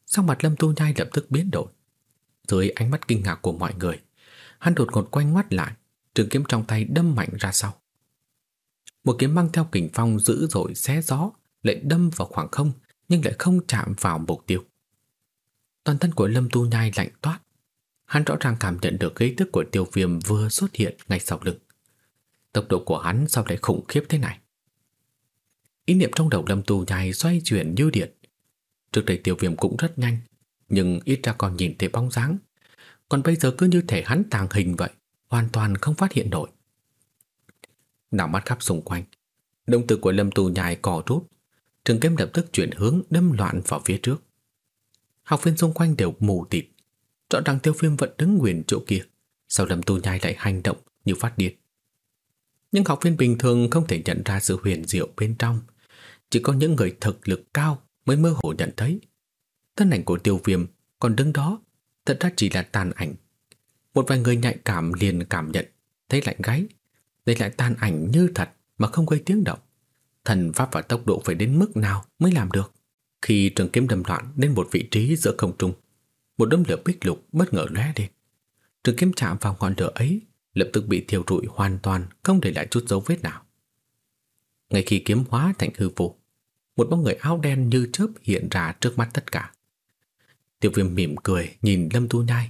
sắc mặt Lâm Tu Nhai lập tức biến đổi. Dưới ánh mắt kinh ngạc của mọi người, hắn đột ngột quanh mắt lại, trường kiếm trong tay đâm mạnh ra sau. Một kiếm mang theo kình phong dữ dội xé gió, lại đâm vào khoảng không nhưng lại không chạm vào mục tiêu. Toàn thân của Lâm Tu Nhai lạnh toát. Hắn rõ ràng cảm nhận được khí tức của tiêu viêm vừa xuất hiện ngay sau lưng. Tốc độ của hắn sao lại khủng khiếp thế này? Ý niệm trong đầu Lâm Tu Nhai xoay chuyển như điện. Trước đây tiêu viêm cũng rất nhanh, nhưng ít ra còn nhìn thấy bóng dáng. Còn bây giờ cứ như thể hắn tàng hình vậy, hoàn toàn không phát hiện nổi. Đảo mắt khắp xung quanh, động tử của Lâm Tu Nhai cò rút, trường kiếm lập tức chuyển hướng đâm loạn vào phía trước. Học viên xung quanh đều mù tịt, rõ ràng tiêu viêm vẫn đứng nguyên chỗ kia, sau Lâm Tu Nhai lại hành động như phát điên. Nhưng học viên bình thường không thể nhận ra sự huyền diệu bên trong, chỉ có những người thực lực cao mới mơ hồ nhận thấy. Thân ảnh của tiêu viêm còn đứng đó, thật ra chỉ là tàn ảnh. Một vài người nhạy cảm liền cảm nhận, thấy lạnh gáy. Đây lại tàn ảnh như thật mà không gây tiếng động. Thần pháp và tốc độ phải đến mức nào mới làm được. Khi trường kiếm đâm loạn đến một vị trí giữa không trung, một đốm lửa bích lục bất ngờ lóe lên. Trường kiếm chạm vào ngọn lửa ấy, lập tức bị thiêu rụi hoàn toàn, không để lại chút dấu vết nào. Ngay khi kiếm hóa thành hư vô, một bóng người áo đen như chớp hiện ra trước mắt tất cả. Tiêu viêm mỉm cười nhìn Lâm Tu Nhai,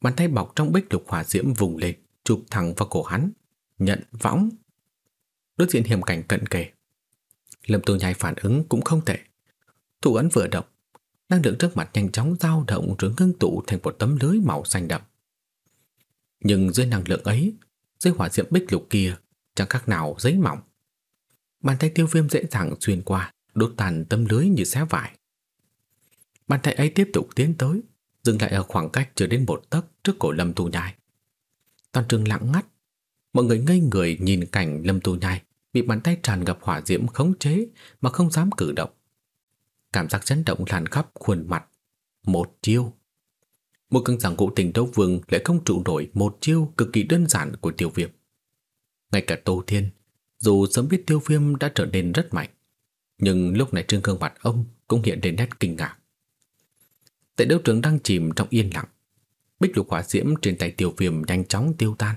bàn tay bọc trong bích lục hỏa diễm vùng lên, chụp thẳng vào cổ hắn, nhận võng. Đối diện hiểm cảnh cận kề. Lâm Tu Nhai phản ứng cũng không tệ. Thủ ấn vừa động, năng lượng trước mặt nhanh chóng dao động rồi ngưng tụ thành một tấm lưới màu xanh đậm. Nhưng dưới năng lượng ấy, dưới hỏa diệm bích lục kia chẳng khác nào giấy mỏng. Bàn tay tiêu viêm dễ dàng xuyên qua, đốt tàn tấm lưới như xé vải. Bàn tay ấy tiếp tục tiến tới, dừng lại ở khoảng cách chưa đến một tấc trước cổ Lâm Tu Nhai. Toàn trường lặng ngắt, mọi người ngây người nhìn cảnh Lâm Tu Nhai bị bàn tay tràn ngập hỏa diễm khống chế mà không dám cử động. Cảm giác chấn động lan khắp khuôn mặt. Một chiêu. Một căng giảng cụ tình đấu vương lại không trụ nổi một chiêu cực kỳ đơn giản của tiêu viêm. Ngay cả Tô Thiên, dù sớm biết tiêu viêm đã trở nên rất mạnh, nhưng lúc này trên gương mặt ông cũng hiện lên nét kinh ngạc. Tại đấu trường đang chìm trong yên lặng, bích lục hỏa diễm trên tay tiêu viêm nhanh chóng tiêu tan.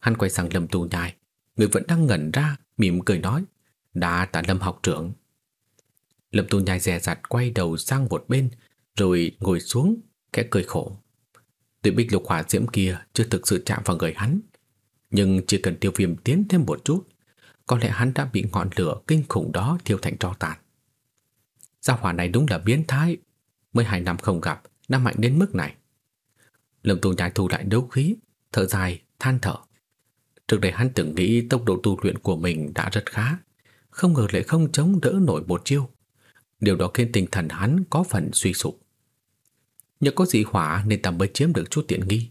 Hắn quay sang Lâm Tu Nhai, người vẫn đang ngẩn ra, mỉm cười nói, đã tạ Lâm học trưởng. Lâm Tu Nhai dè dặt quay đầu sang một bên, rồi ngồi xuống, khẽ cười khổ. Tuy bích lục hỏa diễm kia chưa thực sự chạm vào người hắn, nhưng chỉ cần tiêu viêm tiến thêm một chút, có lẽ hắn đã bị ngọn lửa kinh khủng đó thiêu thành tro tàn. Gia hỏa này đúng là biến thái, mới hai năm không gặp, đã mạnh đến mức này. Lâm Tu Nhai thu lại đấu khí, thở dài, than thở. Trước đây hắn từng nghĩ tốc độ tu luyện của mình đã rất khá, không ngờ lại không chống đỡ nổi một chiêu. Điều đó khiến tinh thần hắn có phần suy sụp. Nhờ có dị hỏa nên ta mới chiếm được chút tiện nghi.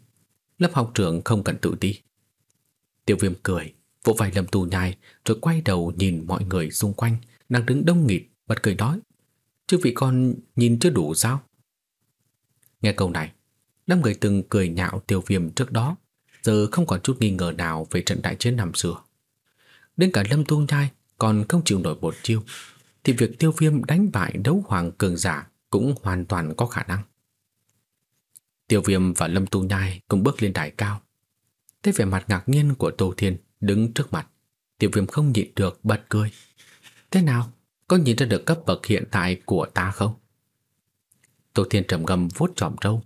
Lớp học trưởng không cần tự đi. Tiêu viêm cười, vỗ vai lâm tù nhai rồi quay đầu nhìn mọi người xung quanh đang đứng đông nghịt, bật cười nói. Chứ vị con nhìn chưa đủ sao? Nghe câu này, năm người từng cười nhạo tiêu viêm trước đó, giờ không còn chút nghi ngờ nào về trận đại chiến năm xưa. Đến cả lâm tu nhai còn không chịu nổi một chiêu, thì việc tiêu viêm đánh bại đấu hoàng cường giả cũng hoàn toàn có khả năng. Tiêu viêm và lâm tu nhai cùng bước lên đài cao. Thấy vẻ mặt ngạc nhiên của Tô Thiên đứng trước mặt, tiêu viêm không nhịn được bật cười. Thế nào? Có nhìn ra được cấp bậc hiện tại của ta không? Tô Thiên trầm ngâm vuốt trọm râu.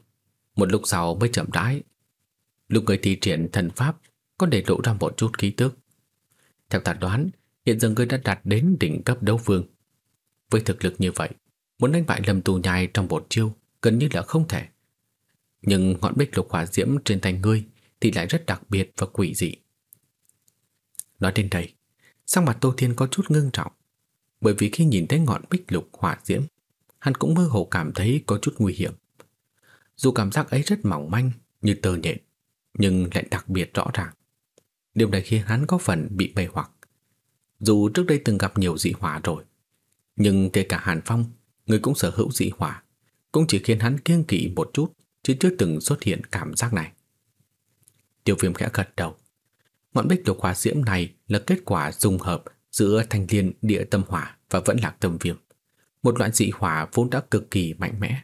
Một lúc sau mới chậm rãi. Lúc người thi triển thần pháp có để lộ ra một chút khí tức. Theo ta đoán, hiện giờ ngươi đã đạt đến đỉnh cấp đấu vương. Với thực lực như vậy, muốn đánh bại Lâm Tù Nhai trong một chiêu gần như là không thể. Nhưng ngọn bích lục hỏa diễm trên tay ngươi thì lại rất đặc biệt và quỷ dị. Nói đến đây, sắc mặt Tô Thiên có chút ngưng trọng, bởi vì khi nhìn thấy ngọn bích lục hỏa diễm, hắn cũng mơ hồ cảm thấy có chút nguy hiểm. Dù cảm giác ấy rất mỏng manh như tơ nhện, nhưng lại đặc biệt rõ ràng. Điều này khiến hắn có phần bị mê hoặc. Dù trước đây từng gặp nhiều dị hỏa rồi, nhưng kể cả Hàn Phong, người cũng sở hữu dị hỏa, cũng chỉ khiến hắn kiêng kỵ một chút, chứ chưa từng xuất hiện cảm giác này. Tiêu viêm khẽ gật đầu. Ngọn bích lục hỏa diễm này là kết quả dung hợp giữa thanh liên địa tâm hỏa và vẫn lạc tâm viêm. Một loại dị hỏa vốn đã cực kỳ mạnh mẽ.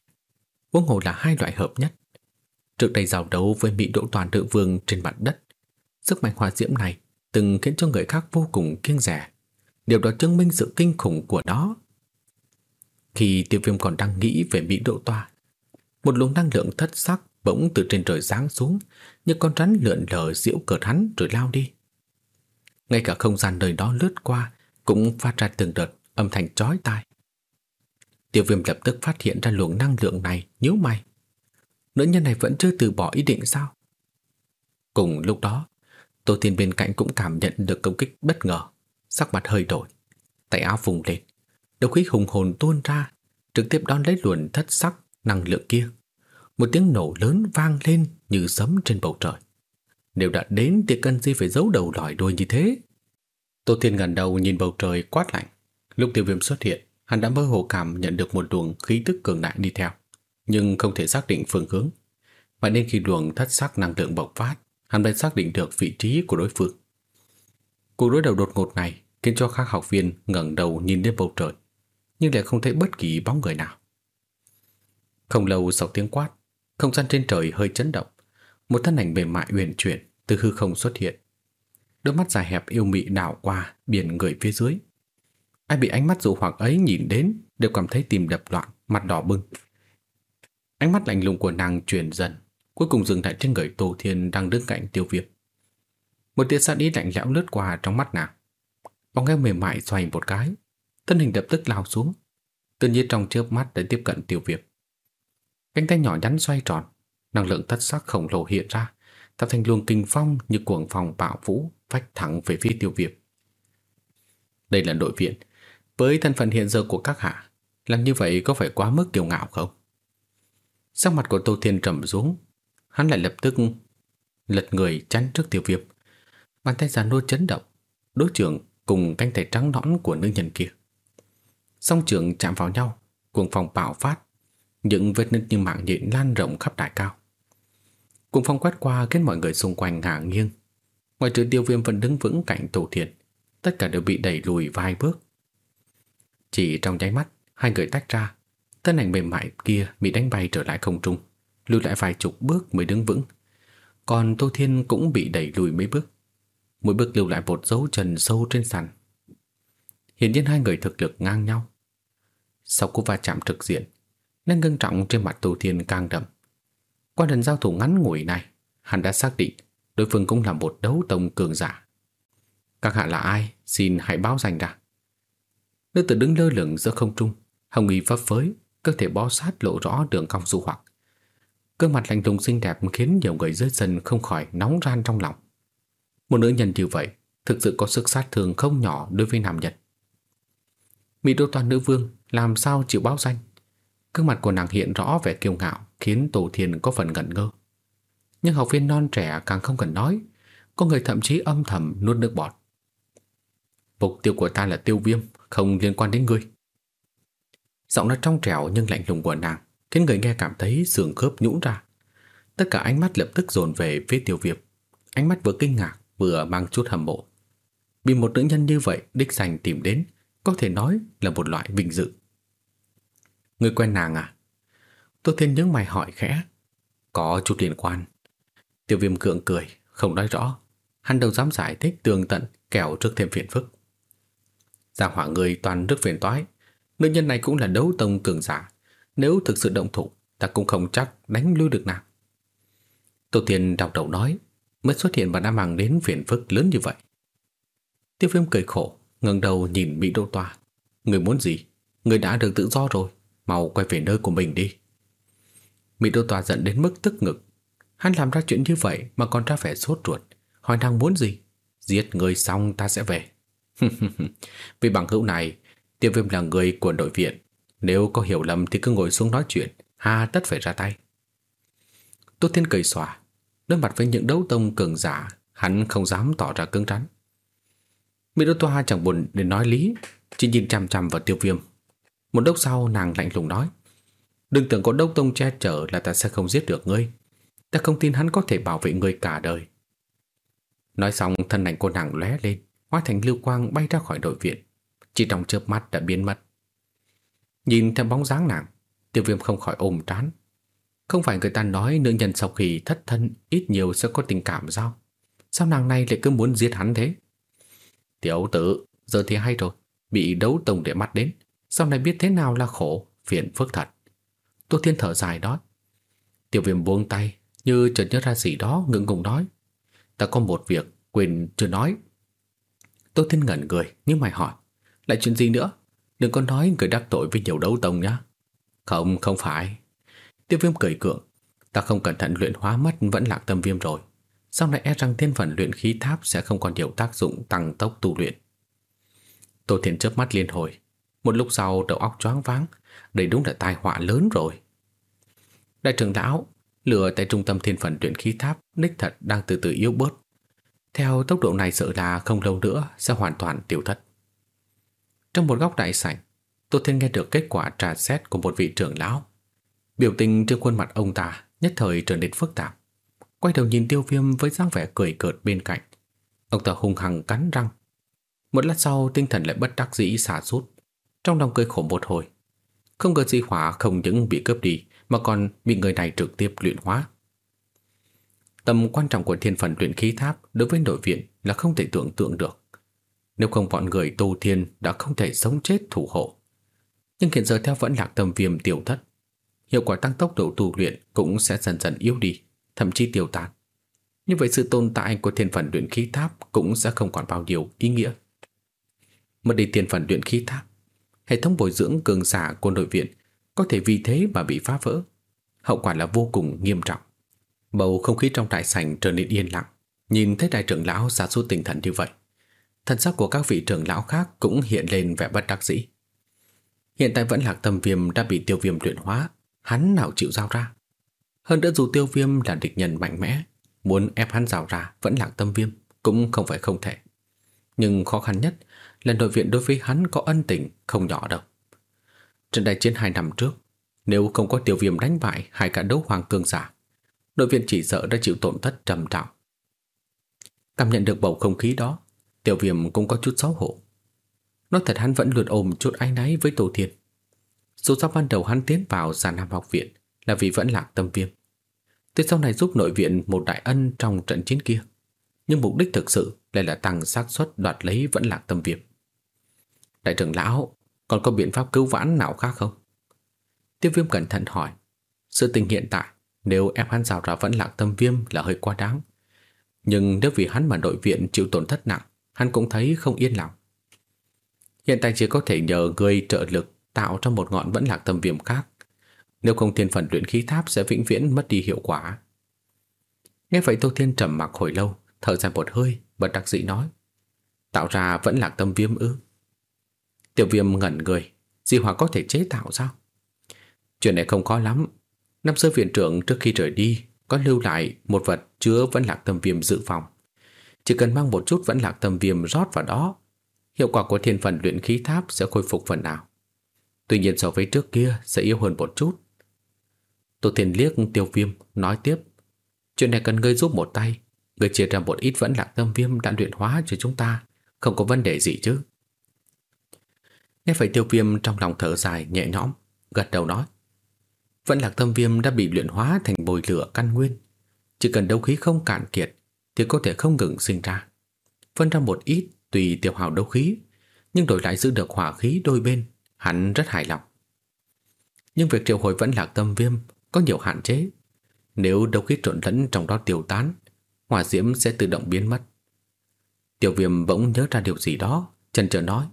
Huống hồ là hai loại hợp nhất. Trước đây giao đấu với Mỹ Đỗ Toàn Tự Vương trên mặt đất, sức mạnh hỏa diễm này từng khiến cho người khác vô cùng kiêng rẻ. Điều đó chứng minh sự kinh khủng của nó. Khi tiêu viêm còn đang nghĩ về Mỹ Độ Toa, một luồng năng lượng thất sắc bỗng từ trên trời giáng xuống như con rắn lượn lờ diễu cợt hắn rồi lao đi. Ngay cả không gian nơi đó lướt qua cũng phát ra từng đợt âm thanh chói tai. Tiêu viêm lập tức phát hiện ra luồng năng lượng này nhíu mày. Nữ nhân này vẫn chưa từ bỏ ý định sao? Cùng lúc đó, Tô Thiên bên cạnh cũng cảm nhận được công kích bất ngờ, sắc mặt hơi đổi. Tay áo vùng lên, đầu khí hùng hồn tuôn ra, trực tiếp đón lấy luồn thất sắc năng lượng kia. Một tiếng nổ lớn vang lên như sấm trên bầu trời. Nếu đã đến thì cần gì phải giấu đầu lòi đuôi như thế? Tô Thiên ngẩng đầu nhìn bầu trời quát lạnh. Lúc tiêu viêm xuất hiện, hắn đã mơ hồ cảm nhận được một luồng khí tức cường đại đi theo, nhưng không thể xác định phương hướng. Và nên khi luồng thất sắc năng lượng bộc phát, hắn mới xác định được vị trí của đối phương. Cuộc đối đầu đột ngột này khiến cho các học viên ngẩng đầu nhìn lên bầu trời, nhưng lại không thấy bất kỳ bóng người nào. Không lâu sau tiếng quát, không gian trên trời hơi chấn động, một thân ảnh mềm mại uyển chuyển từ hư không xuất hiện. Đôi mắt dài hẹp yêu mị đảo qua biển người phía dưới. Ai bị ánh mắt dụ hoặc ấy nhìn đến đều cảm thấy tim đập loạn, mặt đỏ bừng. Ánh mắt lạnh lùng của nàng chuyển dần, cuối cùng dừng lại trên người Tô Thiên đang đứng cạnh Tiêu Viêm. Một tia sát ý lạnh lẽo lướt qua trong mắt nàng. Bóng eo mềm mại xoay một cái, thân hình lập tức lao xuống. Tự nhiên trong chớp mắt đã tiếp cận Tiêu Viêm. Cánh tay nhỏ nhắn xoay tròn, năng lượng thất sắc khổng lồ hiện ra, tạo thành luồng kinh phong như cuồng phòng bạo vũ vách thẳng về phía tiêu viêm. Đây là đội viện, với thân phận hiện giờ của các hạ, làm như vậy có phải quá mức kiêu ngạo không? Sắc mặt của Tô Thiên trầm xuống, hắn lại lập tức lật người chắn trước tiêu viêm. Bàn tay già nô chấn động, đối trưởng cùng cánh tay trắng nõn của nữ nhân kia. Song trường chạm vào nhau, cuồng phong bạo phát, những vết nứt như mạng nhện lan rộng khắp đại cao. Cuồng phong quét qua khiến mọi người xung quanh ngả nghiêng. Ngoài trừ tiêu viêm vẫn đứng vững cạnh tổ thiền, tất cả đều bị đẩy lùi vài bước. Chỉ trong nháy mắt, hai người tách ra, thân ảnh mềm mại kia bị đánh bay trở lại không trung, lùi lại vài chục bước mới đứng vững. Còn Tô Thiên cũng bị đẩy lùi mấy bước. Mỗi bước lưu lại một dấu chân sâu trên sàn. Hiện nhiên hai người thực lực ngang nhau. Sau cú va chạm trực diện, nét ngưng trọng trên mặt Tô Thiên càng đậm. Qua lần giao thủ ngắn ngủi này, hắn đã xác định đối phương cũng là một đấu tông cường giả. Các hạ là ai? Xin hãy báo danh ra. Nữ tử đứng lơ lửng giữa không trung, hồng y phấp phới, cơ thể bó sát lộ rõ đường cong du hoặc. Cơ mặt lạnh lùng xinh đẹp khiến nhiều người dưới sân không khỏi nóng ran trong lòng. Một nữ nhân như vậy thực sự có sức sát thương không nhỏ đối với nam nhân. Mỹ đô toàn nữ vương làm sao chịu báo danh? Cơ mặt của nàng hiện rõ vẻ kiêu ngạo khiến Tổ Thiên có phần ngẩn ngơ. Nhưng học viên non trẻ càng không cần nói, có người thậm chí âm thầm nuốt nước bọt. Mục tiêu của ta là tiêu viêm, không liên quan đến ngươi. Giọng nói trong trẻo nhưng lạnh lùng của nàng khiến người nghe cảm thấy xương khớp nhũn ra. Tất cả ánh mắt lập tức dồn về phía tiêu viêm. Ánh mắt vừa kinh ngạc vừa mang chút hâm mộ. Bị một nữ nhân như vậy đích danh tìm đến có thể nói là một loại vinh dự. Người quen nàng à? Tô Thiên nhớ mày hỏi khẽ. Có chút liên quan. Tiêu viêm cưỡng cười, không nói rõ. Hắn đâu dám giải thích tường tận kẻo trước thêm phiền phức. Giang hỏa người toàn rất phiền toái. Nữ nhân này cũng là đấu tông cường giả. Nếu thực sự động thủ, ta cũng không chắc đánh lui được nàng. Tô Thiên đọc đầu nói, mới xuất hiện và đã mang đến phiền phức lớn như vậy. Tiêu viêm cười khổ, ngẩng đầu nhìn Mỹ Đô Toa. Người muốn gì? Người đã được tự do rồi, mau quay về nơi của mình đi. Mỹ Đô Toa giận đến mức tức ngực. Hắn làm ra chuyện như vậy mà còn ra vẻ sốt ruột, hỏi nàng muốn gì? Giết người xong ta sẽ về. (laughs) Vì bằng hữu này, tiêu viêm là người của đội viện. Nếu có hiểu lầm thì cứ ngồi xuống nói chuyện, hà tất phải ra tay. Tô Thiên cười xòa, đối mặt với những đấu tông cường giả, hắn không dám tỏ ra cứng rắn. Mỹ Toa chẳng buồn để nói lý, chỉ nhìn chằm chằm vào tiêu viêm. Một lúc sau nàng lạnh lùng nói, đừng tưởng có đốc tông che chở là ta sẽ không giết được ngươi. Ta không tin hắn có thể bảo vệ ngươi cả đời. Nói xong thân ảnh cô nàng lóe lên, hóa thành lưu quang bay ra khỏi đội viện, chỉ trong chớp mắt đã biến mất. Nhìn theo bóng dáng nàng, tiêu viêm không khỏi ôm trán. Không phải người ta nói nữ nhân sau khi thất thân ít nhiều sẽ có tình cảm sao? Sao nàng này lại cứ muốn giết hắn thế? Tiểu tử, giờ thì hay rồi, bị đấu tông để mắt đến, sau này biết thế nào là khổ, phiền phức thật. Tô Thiên thở dài đó. Tiểu viêm buông tay, như chợt nhớ ra gì đó ngưng ngùng nói. Ta có một việc, quên chưa nói. Tô Thiên ngẩn người, nhưng mày hỏi. Lại chuyện gì nữa? Đừng có nói người đắc tội với nhiều đấu tông nhá. Không, không phải. Tiêu viêm cười cưỡng. Ta không cẩn thận luyện hóa mất vẫn lạc tâm viêm rồi. Sau này e rằng thiên phần luyện khí tháp sẽ không còn nhiều tác dụng tăng tốc tu luyện. Tô Thiên chớp mắt liên hồi. Một lúc sau đầu óc choáng váng. Đây đúng là tai họa lớn rồi. Đại trưởng lão, lửa tại trung tâm thiên phần luyện khí tháp ních thật đang từ từ yếu bớt. Theo tốc độ này sợ là không lâu nữa sẽ hoàn toàn tiêu thất. Trong một góc đại sảnh, Tô Thiên nghe được kết quả trà xét của một vị trưởng lão. Biểu tình trên khuôn mặt ông ta nhất thời trở nên phức tạp. Quay đầu nhìn tiêu viêm với dáng vẻ cười cợt bên cạnh. Ông ta hung hăng cắn răng. Một lát sau tinh thần lại bất đắc dĩ xả sút Trong lòng cười khổ một hồi. Không ngờ di hỏa không những bị cướp đi mà còn bị người này trực tiếp luyện hóa. Tầm quan trọng của thiên phần luyện khí tháp đối với nội viện là không thể tưởng tượng được. Nếu không bọn người tu Thiên đã không thể sống chết thủ hộ. Nhưng hiện giờ theo vẫn lạc tâm viêm tiểu thất, hiệu quả tăng tốc độ tu luyện cũng sẽ dần dần yếu đi, thậm chí tiêu tan. Như vậy sự tồn tại của thiên phần luyện khí tháp cũng sẽ không còn bao nhiêu ý nghĩa. Mất đi thiên phần luyện khí tháp, hệ thống bồi dưỡng cường giả của nội viện có thể vì thế mà bị phá vỡ. hậu quả là vô cùng nghiêm trọng. Bầu không khí trong đại sảnh trở nên yên lặng, nhìn thấy đại trưởng lão xa suốt tinh thần như vậy. Thân sắc của các vị trưởng lão khác cũng hiện lên vẻ bất đắc dĩ. Hiện tại vẫn lạc tâm viêm đã bị tiêu viêm luyện hóa, hắn nào chịu giao ra. Hơn nữa dù tiêu viêm là địch nhân mạnh mẽ, muốn ép hắn giao ra vẫn lạc tâm viêm cũng không phải không thể. Nhưng khó khăn nhất là nội viện đối với hắn có ân tình không nhỏ đâu. Trận đại chiến hai năm trước, nếu không có tiêu viêm đánh bại hai cả đấu hoàng cương giả, nội viện chỉ sợ đã chịu tổn thất trầm trọng. Cảm nhận được bầu không khí đó, tiêu viêm cũng có chút xấu hổ. Nói thật hắn vẫn luôn ôm chút áy náy với tổ thiệt dù sao ban đầu hắn tiến vào già nam học viện là vì vẫn lạc tâm viêm. Từ sau này giúp nội viện một đại ân trong trận chiến kia. Nhưng mục đích thực sự lại là tăng xác suất đoạt lấy vẫn lạc tâm viêm. Đại trưởng lão, còn có biện pháp cứu vãn nào khác không? Tiêu viêm cẩn thận hỏi. Sự tình hiện tại, nếu ép hắn rào ra vẫn lạc tâm viêm là hơi quá đáng. Nhưng nếu vì hắn mà nội viện chịu tổn thất nặng, hắn cũng thấy không yên lòng. Hiện tại chỉ có thể nhờ người trợ lực tạo ra một ngọn vẫn lạc tâm viêm khác. Nếu không thiên phần luyện khí tháp sẽ vĩnh viễn mất đi hiệu quả. Nghe vậy Tô Thiên trầm mặc hồi lâu, thở dài một hơi, bật đặc dị nói. Tạo ra vẫn lạc tâm viêm ư? Tiểu viêm ngẩn người, di hòa có thể chế tạo sao? Chuyện này không khó lắm. Năm xưa viện trưởng trước khi rời đi có lưu lại một vật chứa vẫn lạc tâm viêm dự phòng. Chỉ cần mang một chút vẫn lạc tâm viêm rót vào đó, hiệu quả của thiên phần luyện khí tháp sẽ khôi phục phần nào. Tuy nhiên so với trước kia sẽ yếu hơn một chút. Tô Thiên liếc tiêu viêm, nói tiếp. Chuyện này cần ngươi giúp một tay. Ngươi chia ra một ít vẫn lạc tâm viêm đã luyện hóa cho chúng ta. Không có vấn đề gì chứ. Nghe phải tiêu viêm trong lòng thở dài nhẹ nhõm, gật đầu nói. Vẫn lạc tâm viêm đã bị luyện hóa thành bồi lửa căn nguyên. Chỉ cần đấu khí không cạn kiệt thì có thể không ngừng sinh ra. Phân ra một ít tùy tiêu hào đấu khí, nhưng đổi lại giữ được hỏa khí đôi bên, hắn rất hài lòng. Nhưng việc triệu hồi vẫn lạc tâm viêm có nhiều hạn chế. Nếu đấu khí trộn lẫn trong đó tiêu tán, hỏa diễm sẽ tự động biến mất. Tiểu viêm bỗng nhớ ra điều gì đó, chân chờ nói.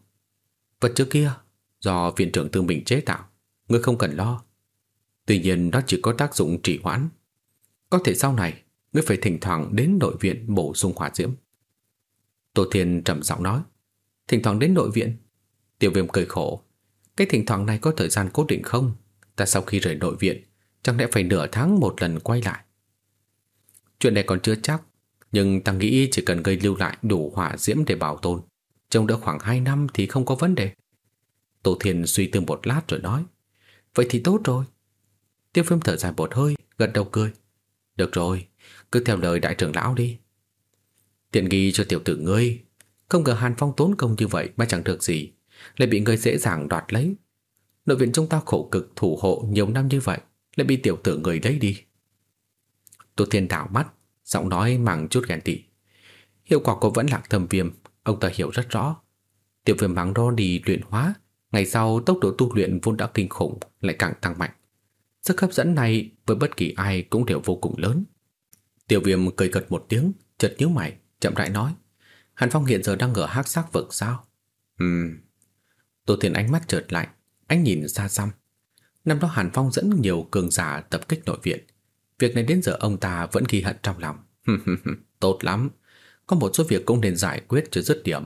Vật trước kia, do viện trưởng tương mình chế tạo, ngươi không cần lo. Tuy nhiên nó chỉ có tác dụng trì hoãn. Có thể sau này, ngươi phải thỉnh thoảng đến nội viện bổ sung hỏa diễm. Tô Thiên trầm giọng nói. Thỉnh thoảng đến nội viện. Tiểu viêm cười khổ. Cái thỉnh thoảng này có thời gian cố định không? Ta sau khi rời nội viện, chẳng lẽ phải nửa tháng một lần quay lại? Chuyện này còn chưa chắc, nhưng ta nghĩ chỉ cần gây lưu lại đủ hỏa diễm để bảo tồn, trông đỡ khoảng 2 năm thì không có vấn đề. tổ Thiên suy tư một lát rồi nói. Vậy thì tốt rồi. Tiêu phim thở dài một hơi, gật đầu cười. Được rồi, cứ theo lời đại trưởng lão đi. Tiện nghi cho tiểu tử ngươi Không ngờ Hàn Phong tốn công như vậy Mà chẳng được gì lại bị người dễ dàng đoạt lấy Nội viện chúng ta khổ cực thủ hộ nhiều năm như vậy, Lại bị tiểu tử người lấy đi Tô Thiên đảo mắt, Giọng nói mang chút ghen tị Hiệu quả của vẫn lạc thầm viêm, Ông ta hiểu rất rõ Tiểu viêm bằng đo đi luyện hóa, Ngày sau tốc độ tu luyện vốn đã kinh khủng, Lại càng tăng mạnh Sức hấp dẫn này với bất kỳ ai cũng đều vô cùng lớn Tiểu viêm cười gật một tiếng, Chợt nhíu mày, chậm rãi nói. Hàn Phong hiện giờ đang ở hắc sắc vực sao? Ừm. Tô Thiên ánh mắt chợt lạnh, anh nhìn xa xăm. Năm đó Hàn Phong dẫn nhiều cường giả tập kích nội viện. Việc này đến giờ ông ta vẫn ghi hận trong lòng. Tốt lắm. Có một số việc cũng nên giải quyết cho dứt điểm.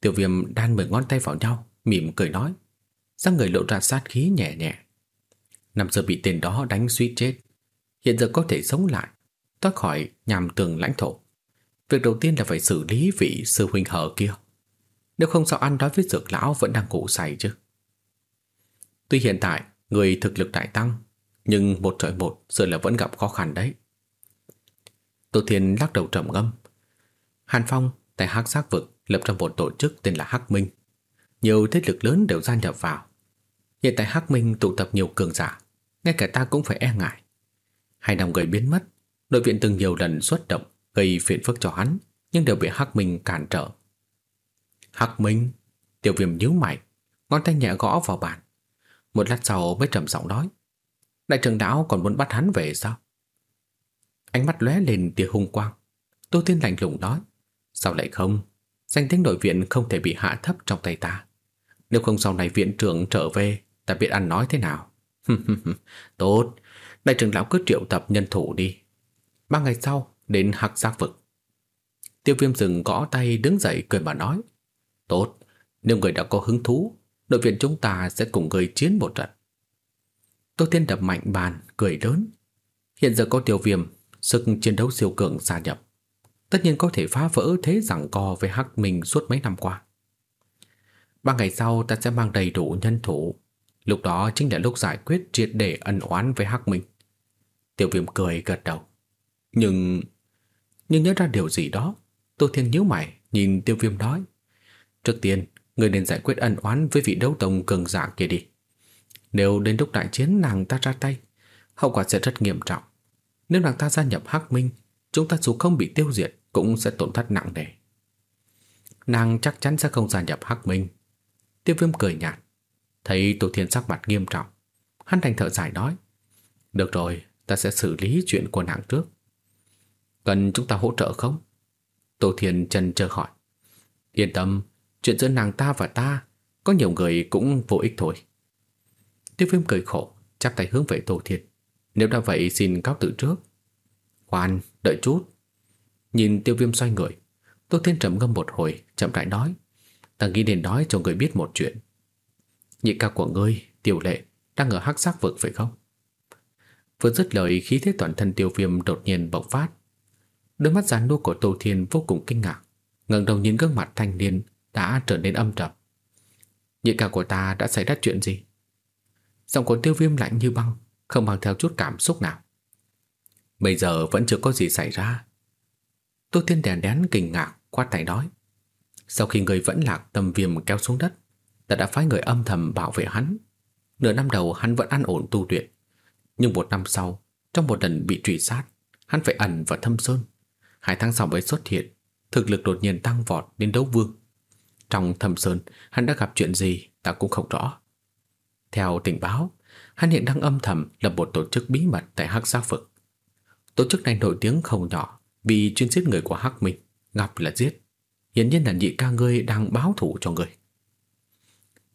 Tiểu viêm đan mười ngón tay vào nhau, mỉm cười nói. Sang người lộ ra sát khí nhẹ nhẹ. Năm giờ bị tên đó đánh suýt chết. Hiện giờ có thể sống lại, thoát khỏi nhằm tường lãnh thổ. Việc đầu tiên là phải xử lý vị sư huynh hở kia nếu không sao ăn đói với dược lão vẫn đang ngủ say chứ. Tuy hiện tại người thực lực đại tăng Nhưng một trời một giờ là vẫn gặp khó khăn đấy. Tô Thiên lắc đầu trầm ngâm. Hàn Phong tại Hắc Giác Vực lập ra một tổ chức tên là Hắc Minh. Nhiều thế lực lớn đều gia nhập vào. Hiện tại Hắc Minh tụ tập nhiều cường giả Ngay cả ta cũng phải e ngại. Hai năm người biến mất Đội viện từng nhiều lần xuất động gây phiền phức cho hắn, nhưng đều bị Hắc Minh cản trở. Hắc Minh, tiểu viêm nhíu mày, ngón tay nhẹ gõ vào bàn. Một lát sau mới trầm giọng nói, đại trưởng đảo còn muốn bắt hắn về sao? Ánh mắt lóe lên tia hung quang. Tô Tiên lạnh lùng nói, sao lại không? Danh tiếng nội viện không thể bị hạ thấp trong tay ta. Nếu không sau này viện trưởng trở về, ta biết ăn nói thế nào. (laughs) Tốt, đại trưởng lão cứ triệu tập nhân thủ đi. Ba ngày sau, đến hạc giác vực. Tiêu viêm dừng gõ tay đứng dậy cười mà nói. Tốt, nếu người đã có hứng thú, đội viện chúng ta sẽ cùng người chiến một trận. Tô Thiên đập mạnh bàn, cười lớn. Hiện giờ có tiêu viêm, sức chiến đấu siêu cường gia nhập. Tất nhiên có thể phá vỡ thế giằng co với Hắc Minh suốt mấy năm qua. Ba ngày sau ta sẽ mang đầy đủ nhân thủ. Lúc đó chính là lúc giải quyết triệt để ân oán với Hắc Minh. Tiểu viêm cười gật đầu. Nhưng... Nhưng nhớ ra điều gì đó, Tô Thiên nhíu mày nhìn tiêu viêm nói. Trước tiên, người nên giải quyết ân oán với vị đấu tông cường giả kia đi. Nếu đến lúc đại chiến nàng ta ra tay, hậu quả sẽ rất nghiêm trọng. Nếu nàng ta gia nhập Hắc Minh, chúng ta dù không bị tiêu diệt cũng sẽ tổn thất nặng nề. Nàng chắc chắn sẽ không gia nhập Hắc Minh. Tiêu viêm cười nhạt, thấy Tô Thiên sắc mặt nghiêm trọng. Hắn thành thở dài nói, được rồi, ta sẽ xử lý chuyện của nàng trước. Cần chúng ta hỗ trợ không? Tô Thiên chân chờ hỏi. Yên tâm, chuyện giữa nàng ta và ta, có nhiều người cũng vô ích thôi. Tiêu viêm cười khổ, chắp tay hướng về Tô Thiên. Nếu đã vậy xin cáo từ trước. Khoan, đợi chút. Nhìn tiêu viêm xoay người, Tô Thiên trầm ngâm một hồi, chậm rãi nói. Ta nghĩ đến nói cho người biết một chuyện. Nhị ca của ngươi, tiểu lệ, đang ở hắc sắc vực phải không? Vừa dứt lời khí thế toàn thân tiêu viêm đột nhiên bộc phát. Đôi mắt gián nua của Tô Thiên vô cùng kinh ngạc, ngẩng đầu nhìn gương mặt thanh niên đã trở nên âm trầm. Nhị ca của ta đã xảy ra chuyện gì? Giọng của tiêu viêm lạnh như băng, không mang theo chút cảm xúc nào. Bây giờ vẫn chưa có gì xảy ra. Tô Thiên đèn đén kinh ngạc, quát tay nói. Sau khi người vẫn lạc tâm viêm kéo xuống đất, ta đã phái người âm thầm bảo vệ hắn. Nửa năm đầu hắn vẫn an ổn tu luyện. Nhưng một năm sau, trong một lần bị truy sát, hắn phải ẩn vào thâm sơn. Hai tháng sau mới xuất hiện, thực lực đột nhiên tăng vọt đến đấu vương. Trong thâm sơn, hắn đã gặp chuyện gì ta cũng không rõ. Theo tình báo, hắn hiện đang âm thầm lập một tổ chức bí mật tại Hắc Giác Vực. Tổ chức này nổi tiếng không nhỏ vì chuyên giết người của Hắc Minh, gặp là giết. Hiển nhiên là nhị ca ngươi đang báo thủ cho người.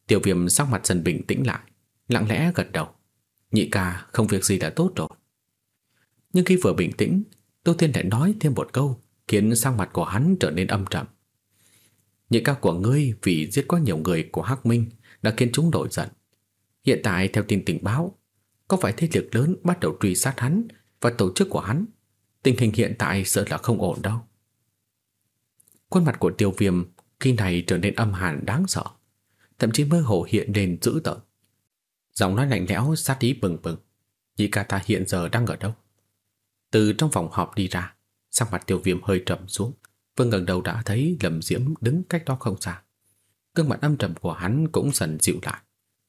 Tiểu viêm sắc mặt dần bình tĩnh lại, lặng lẽ gật đầu. Nhị ca không việc gì đã tốt rồi. Nhưng khi vừa bình tĩnh, Tô Thiên lại nói thêm một câu khiến sắc mặt của hắn trở nên âm trầm. Nhị ca của ngươi vì giết quá nhiều người của Hắc Minh đã khiến chúng nổi giận. Hiện tại theo tin tình báo, có phải thế lực lớn bắt đầu truy sát hắn và tổ chức của hắn. Tình hình hiện tại sợ là không ổn đâu. Khuôn mặt của tiêu viêm khi này trở nên âm hàn đáng sợ, thậm chí mơ hồ hiện lên dữ tợn. Giọng nói lạnh lẽo sát ý bừng bừng. Nhị ca ta hiện giờ đang ở đâu? Từ trong phòng họp đi ra, sắc mặt tiêu viêm hơi trầm xuống vừa ngẩng đầu đã thấy Lâm Diễm đứng cách đó không xa. Cương mặt âm trầm của hắn cũng dần dịu lại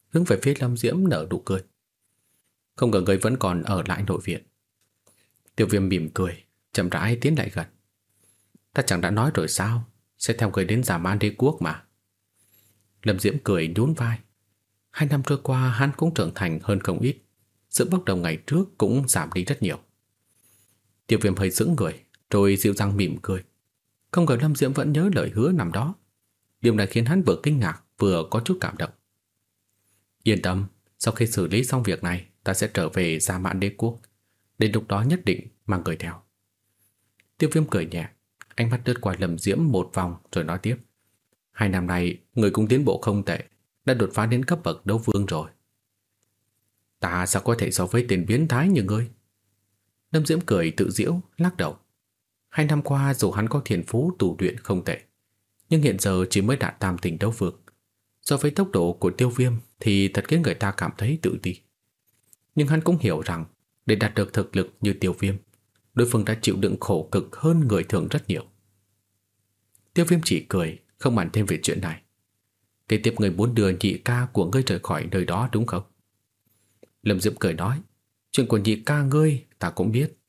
hướng về phía Lâm Diễm nở nụ cười. Không ngờ người vẫn còn ở lại nội viện. Tiêu viêm mỉm cười, chậm rãi tiến lại gần. Ta chẳng đã nói rồi sao, sẽ theo người đến giả man đế quốc mà. Lâm Diễm cười nhún vai. Hai năm trôi qua hắn cũng trưởng thành hơn không ít. Sự bốc đồng ngày trước cũng giảm đi rất nhiều. Tiêu viêm hơi sững người, rồi dịu dàng mỉm cười. Không ngờ Lâm Diễm vẫn nhớ lời hứa năm đó. Điều này khiến hắn vừa kinh ngạc vừa có chút cảm động. Yên tâm, sau khi xử lý xong việc này, ta sẽ trở về Gia Mãn Đế Quốc. Đến lúc đó nhất định mang người theo. Tiêu viêm cười nhẹ, ánh mắt lướt qua Lâm diễm một vòng rồi nói tiếp. Hai năm nay, người cũng tiến bộ không tệ, đã đột phá đến cấp bậc đấu vương rồi. Ta sao có thể so với tiền biến thái như ngươi? Lâm Diễm cười tự diễu, lắc đầu. Hai năm qua dù hắn có thiền phú tù luyện không tệ, nhưng hiện giờ chỉ mới đạt tam tình đấu vương. So với tốc độ của tiêu viêm thì thật khiến người ta cảm thấy tự ti. Nhưng hắn cũng hiểu rằng để đạt được thực lực như tiêu viêm, đối phương đã chịu đựng khổ cực hơn người thường rất nhiều. Tiêu viêm chỉ cười, không bàn thêm về chuyện này. Kế tiếp người muốn đưa nhị ca của ngươi rời khỏi nơi đó đúng không? Lâm Diệm cười nói, chuyện của nhị ca ngươi ta cũng biết.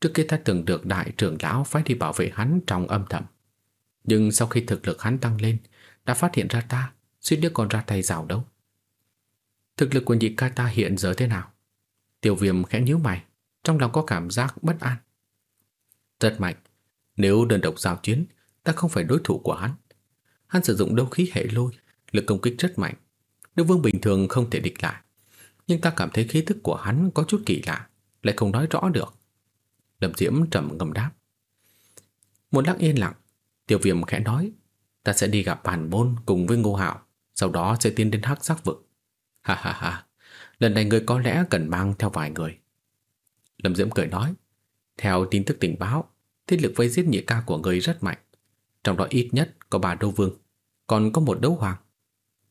Trước kia ta từng được đại trưởng lão phái đi bảo vệ hắn trong âm thầm. Nhưng sau khi thực lực hắn tăng lên, đã phát hiện ra ta suýt nữa còn ra tay rào đấu. Thực lực của nhị ca ta hiện giờ thế nào? tiểu viêm khẽ nhíu mày, trong lòng có cảm giác bất an. Rất mạnh, nếu đơn độc giao chiến, ta không phải đối thủ của hắn. Hắn sử dụng đấu khí hệ lôi, lực công kích rất mạnh, đối vương bình thường không thể địch lại. Nhưng ta cảm thấy khí thức của hắn có chút kỳ lạ Lại không nói rõ được Lâm Diễm trầm ngâm đáp. Một lắc yên lặng, Tiêu viêm khẽ nói, Ta sẽ đi gặp bản môn cùng với ngô hạo, Sau đó sẽ tiến đến hắc sắc vực. Ha ha ha, Lần này người có lẽ cần mang theo vài người. Lâm Diễm cười nói, Theo tin tức tình báo, Thiết lực vây giết nhị ca của người rất mạnh, Trong đó ít nhất có bà Đô vương, Còn có một đấu hoàng.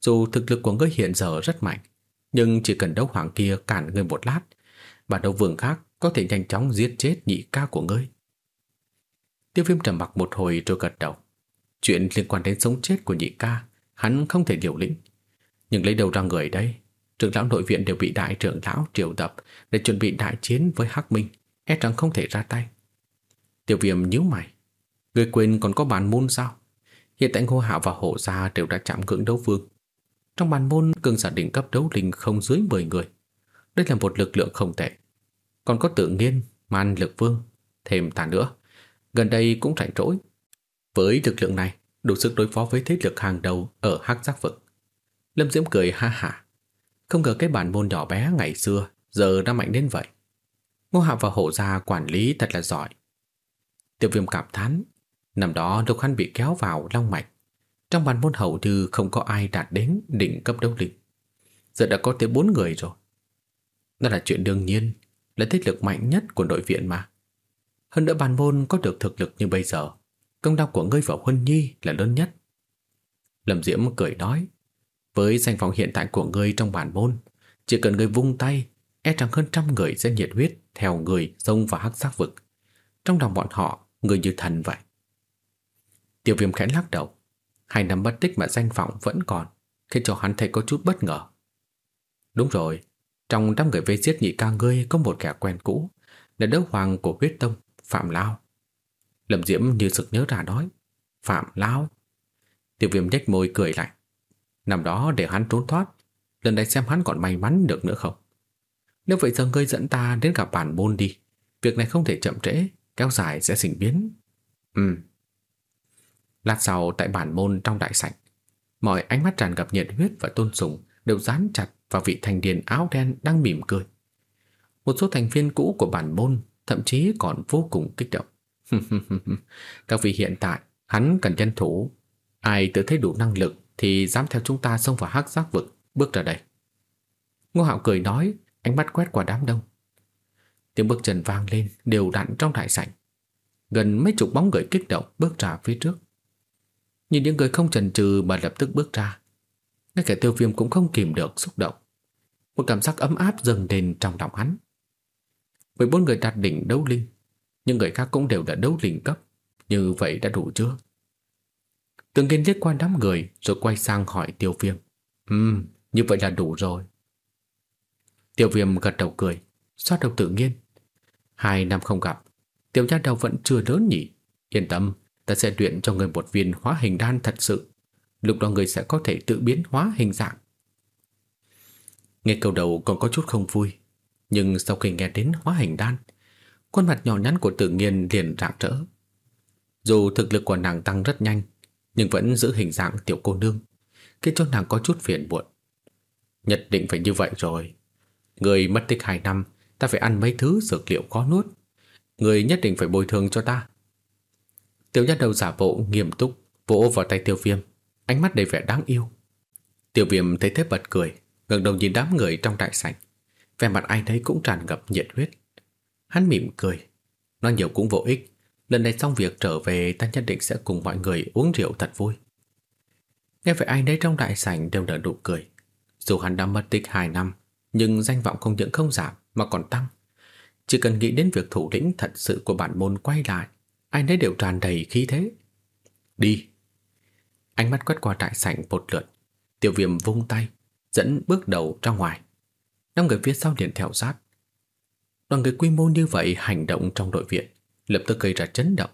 Dù thực lực của ngươi hiện giờ rất mạnh, Nhưng chỉ cần đấu hoàng kia cản ngươi một lát Bà đấu vương khác có thể nhanh chóng giết chết nhị ca của ngươi. Tiêu viêm trầm mặc một hồi rồi gật đầu. Chuyện liên quan đến sống chết của nhị ca, Hắn không thể điều lĩnh. Nhưng lấy đầu ra người đây, Trưởng lão nội viện đều bị đại trưởng lão triệu tập Để chuẩn bị đại chiến với Hắc Minh E rằng không thể ra tay. Tiêu viêm nhíu mày. Người quên còn có bản môn sao? Hiện tại Ngô Hạo và Hộ Gia đều đã chạm ngưỡng đấu vương. Trong bản môn cường giả đỉnh cấp đấu linh không dưới 10 người. Đây là một lực lượng không tệ. Còn có tự nhiên, man lực vương Thêm tàn nữa. Gần đây cũng rảnh rỗi. Với lực lượng này đủ sức đối phó với thế lực hàng đầu ở hắc giác vực. Lâm Diễm cười ha hả. Không ngờ cái bản môn nhỏ bé ngày xưa Giờ đã mạnh đến vậy. Ngô hạ và Hộ Gia quản lý thật là giỏi. Tiêu viêm cảm thán Năm đó lúc hắn bị kéo vào long mạch Trong bàn môn hậu thư không có ai đạt đến đỉnh cấp đấu linh. Giờ đã có tới bốn người rồi. Đó là chuyện đương nhiên. Là thế lực mạnh nhất của đội viện mà. Hơn nữa bàn môn có được thực lực như bây giờ, Công lao của ngươi và Huân Nhi là lớn nhất. Lâm Diễm cười nói, Với danh vọng hiện tại của ngươi trong bản môn, Chỉ cần ngươi vung tay E rằng hơn trăm người sẽ nhiệt huyết Theo người sông vào hắc giác vực. Trong lòng bọn họ Người như thần vậy. Tiêu viêm khẽ lắc đầu. Hai năm bất tích mà danh vọng vẫn còn, Khiến cho hắn thấy có chút bất ngờ. Đúng rồi trong đám người vây giết nhị ca ngươi Có một kẻ quen cũ Là đấu hoàng của huyết tông Phạm Lao Lâm Diễm như sực nhớ ra nói Phạm Lao Tiêu viêm nhếch môi cười lại Năm đó để hắn trốn thoát Lần này xem hắn còn may mắn được nữa không Nếu vậy giờ ngươi dẫn ta đến gặp bản môn đi Việc này không thể chậm trễ kéo dài sẽ sinh biến. Ừ. Lát sau tại bản môn trong đại sảnh, mọi ánh mắt tràn ngập nhiệt huyết và tôn sùng đều dán chặt và vị thành niên áo đen đang mỉm cười. Một số thành viên cũ của bản môn thậm chí còn vô cùng kích động. (laughs) Các vị hiện tại, hắn cần nhân thủ. Ai tự thấy đủ năng lực thì dám theo chúng ta xông vào hắc giác vực, bước ra đây. Ngô Hạo cười nói, ánh mắt quét qua đám đông. Tiếng bước chân vang lên đều đặn trong đại sảnh. Gần mấy chục bóng người kích động bước ra phía trước. Nhìn những người không chần chừ mà lập tức bước ra. Ngay cả tiêu viêm cũng không kìm được xúc động. Một cảm giác ấm áp dâng lên trong lòng hắn. Với bốn người đạt đỉnh đấu linh, những người khác cũng đều đã đấu linh cấp. Như vậy đã đủ chưa? Từng kiên liếc qua đám người rồi quay sang hỏi tiêu viêm. Ừm, như vậy là đủ rồi. Tiêu viêm gật đầu cười, xoát đầu tự nhiên. Hai năm không gặp, tiểu gia đầu vẫn chưa lớn nhỉ. Yên tâm, ta sẽ luyện cho người một viên hóa hình đan thật sự. Lúc đó người sẽ có thể tự biến hóa hình dạng. Nghe câu đầu còn có chút không vui, nhưng sau khi nghe đến hóa hình đan, khuôn mặt nhỏ nhắn của tự nhiên liền rạng rỡ. Dù thực lực của nàng tăng rất nhanh, nhưng vẫn giữ hình dạng tiểu cô nương, khiến cho nàng có chút phiền muộn. Nhất định phải như vậy rồi. Người mất tích hai năm, ta phải ăn mấy thứ dược liệu khó nuốt. Người nhất định phải bồi thường cho ta. Tiểu nhất đầu giả bộ nghiêm túc, vỗ vào tay tiêu viêm, ánh mắt đầy vẻ đáng yêu. tiểu viêm thấy thế bật cười, ngẩng đầu nhìn đám người trong đại sảnh. Vẻ mặt ai thấy cũng tràn ngập nhiệt huyết. Hắn mỉm cười, nói nhiều cũng vô ích. Lần này xong việc trở về ta nhất định sẽ cùng mọi người uống rượu thật vui. Nghe vậy ai nấy trong đại sảnh đều nở nụ cười. Dù hắn đã mất tích 2 năm, nhưng danh vọng không những không giảm mà còn tăng. Chỉ cần nghĩ đến việc thủ lĩnh thật sự của bản môn quay lại, ai nấy đều tràn đầy khí thế. Đi! Ánh mắt quét qua trại sảnh một lượt, tiểu viêm vung tay, dẫn bước đầu ra ngoài. Năm người phía sau liền theo sát. Đoàn người quy mô như vậy hành động trong đội viện, lập tức gây ra chấn động.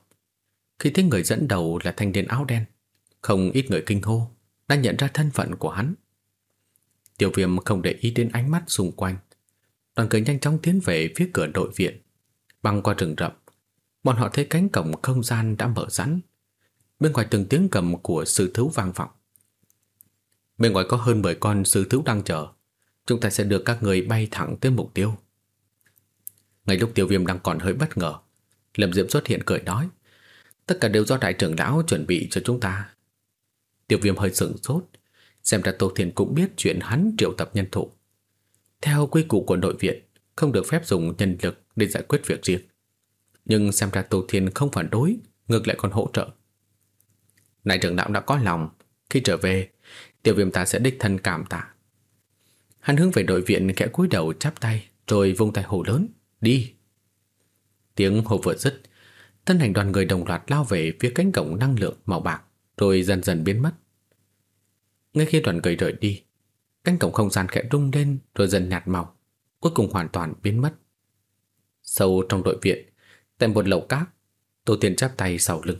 Khi thấy người dẫn đầu là thanh niên áo đen, không ít người kinh hô, đã nhận ra thân phận của hắn. Tiểu viêm không để ý đến ánh mắt xung quanh, Đoàn người nhanh chóng tiến về phía cửa đội viện Băng qua rừng rậm Bọn họ thấy cánh cổng không gian đã mở sẵn Bên ngoài từng tiếng cầm của sư thú vang vọng Bên ngoài có hơn 10 con sư thú đang chờ chúng ta sẽ đưa các người bay thẳng tới mục tiêu. Ngay lúc tiêu viêm đang còn hơi bất ngờ, Lâm Diệm xuất hiện cười nói, tất cả đều do đại trưởng lão chuẩn bị cho chúng ta. Tiêu viêm hơi sửng sốt, xem ra Tô thiền cũng biết chuyện hắn triệu tập nhân thủ. Theo quy củ của nội viện, không được phép dùng nhân lực để giải quyết việc riêng. Nhưng xem ra Tô Thiên không phản đối, ngược lại còn hỗ trợ. Này trưởng lão đã có lòng, khi trở về, tiểu viêm ta sẽ đích thân cảm tạ. Hắn hướng về đội viện kẽ cúi đầu chắp tay, rồi vung tay hồ lớn, đi. Tiếng hồ vừa dứt, thân hành đoàn người đồng loạt lao về phía cánh cổng năng lượng màu bạc, rồi dần dần biến mất. Ngay khi đoàn người rời đi, cánh cổng không gian khẽ rung lên rồi dần nhạt màu, cuối cùng hoàn toàn biến mất. Sâu trong đội viện, tại một lầu cát, Tô Tiên chắp tay sau lưng,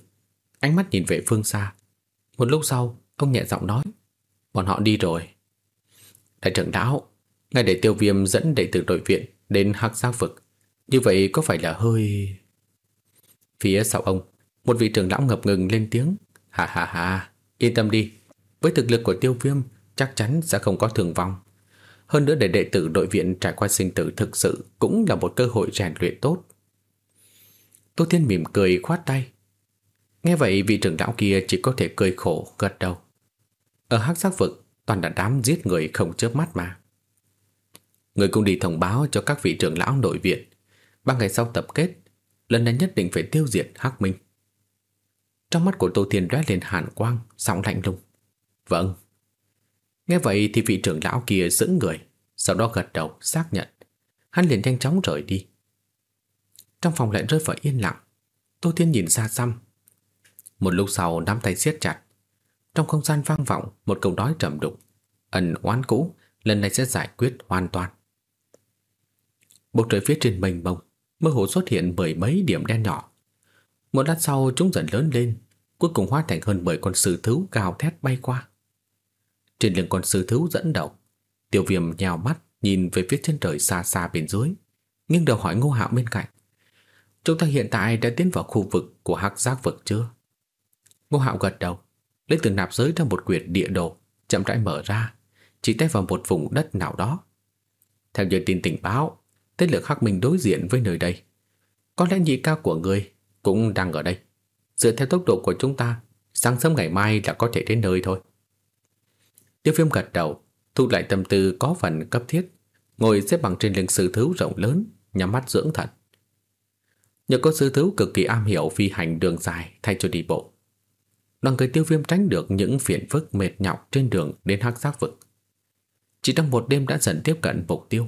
ánh mắt nhìn về phương xa. Một lúc sau, ông nhẹ giọng nói, bọn họ đi rồi. Đại trưởng lão, ngay để tiêu viêm dẫn đệ tử đội viện đến hắc giác vực. Như vậy có phải là hơi... Phía sau ông, một vị trưởng lão ngập ngừng lên tiếng. Hà hà hà, yên tâm đi. Với thực lực của tiêu viêm, chắc chắn sẽ không có thương vong. Hơn nữa để đệ tử đội viện trải qua sinh tử thực sự cũng là một cơ hội rèn luyện tốt. Tô Thiên mỉm cười khoát tay. Nghe vậy vị trưởng lão kia chỉ có thể cười khổ gật đầu. Ở hắc giác vực, toàn là đám giết người không chớp mắt mà. Người cũng đi thông báo cho các vị trưởng lão nội viện. Ba ngày sau tập kết, lần này nhất định phải tiêu diệt Hắc Minh. Trong mắt của Tô Thiên lóe lên hàn quang, sóng lạnh lùng. Vâng. Nghe vậy thì vị trưởng lão kia sững người, sau đó gật đầu xác nhận. Hắn liền nhanh chóng rời đi. Trong phòng lại rơi vào yên lặng. Tô Thiên nhìn xa xăm. Một lúc sau nắm tay siết chặt. Trong không gian vang vọng một câu nói trầm đục. Ẩn oán cũ lần này sẽ giải quyết hoàn toàn. Bầu trời phía trên mênh mông, mơ hồ xuất hiện bởi mấy điểm đen nhỏ. Một lát sau chúng dần lớn lên, cuối cùng hóa thành hơn bởi con sư thú gào thét bay qua. Trên lưng con sư thú dẫn đầu, tiểu viêm nhào mắt nhìn về phía chân trời xa xa bên dưới, nhưng đầu hỏi ngô hạo bên cạnh. Chúng ta hiện tại đã tiến vào khu vực của hắc giác vực chưa? Ngô hạo gật đầu, lấy từ nạp giới ra một quyển địa đồ, chậm rãi mở ra, chỉ tay vào một vùng đất nào đó. Theo như tin tình báo, tên lực Hắc Minh đối diện với nơi đây. Có lẽ nhị ca của người cũng đang ở đây. Dựa theo tốc độ của chúng ta, sáng sớm ngày mai là có thể đến nơi thôi. Tiêu viêm gật đầu, thu lại tâm tư có phần cấp thiết, ngồi xếp bằng trên lưng sư thú rộng lớn, nhắm mắt dưỡng thần. Nhờ có sư thú cực kỳ am hiểu phi hành đường dài thay cho đi bộ. Đoàn người tiêu viêm tránh được những phiền phức mệt nhọc trên đường đến hắc giác vực. Chỉ trong một đêm đã dần tiếp cận mục tiêu.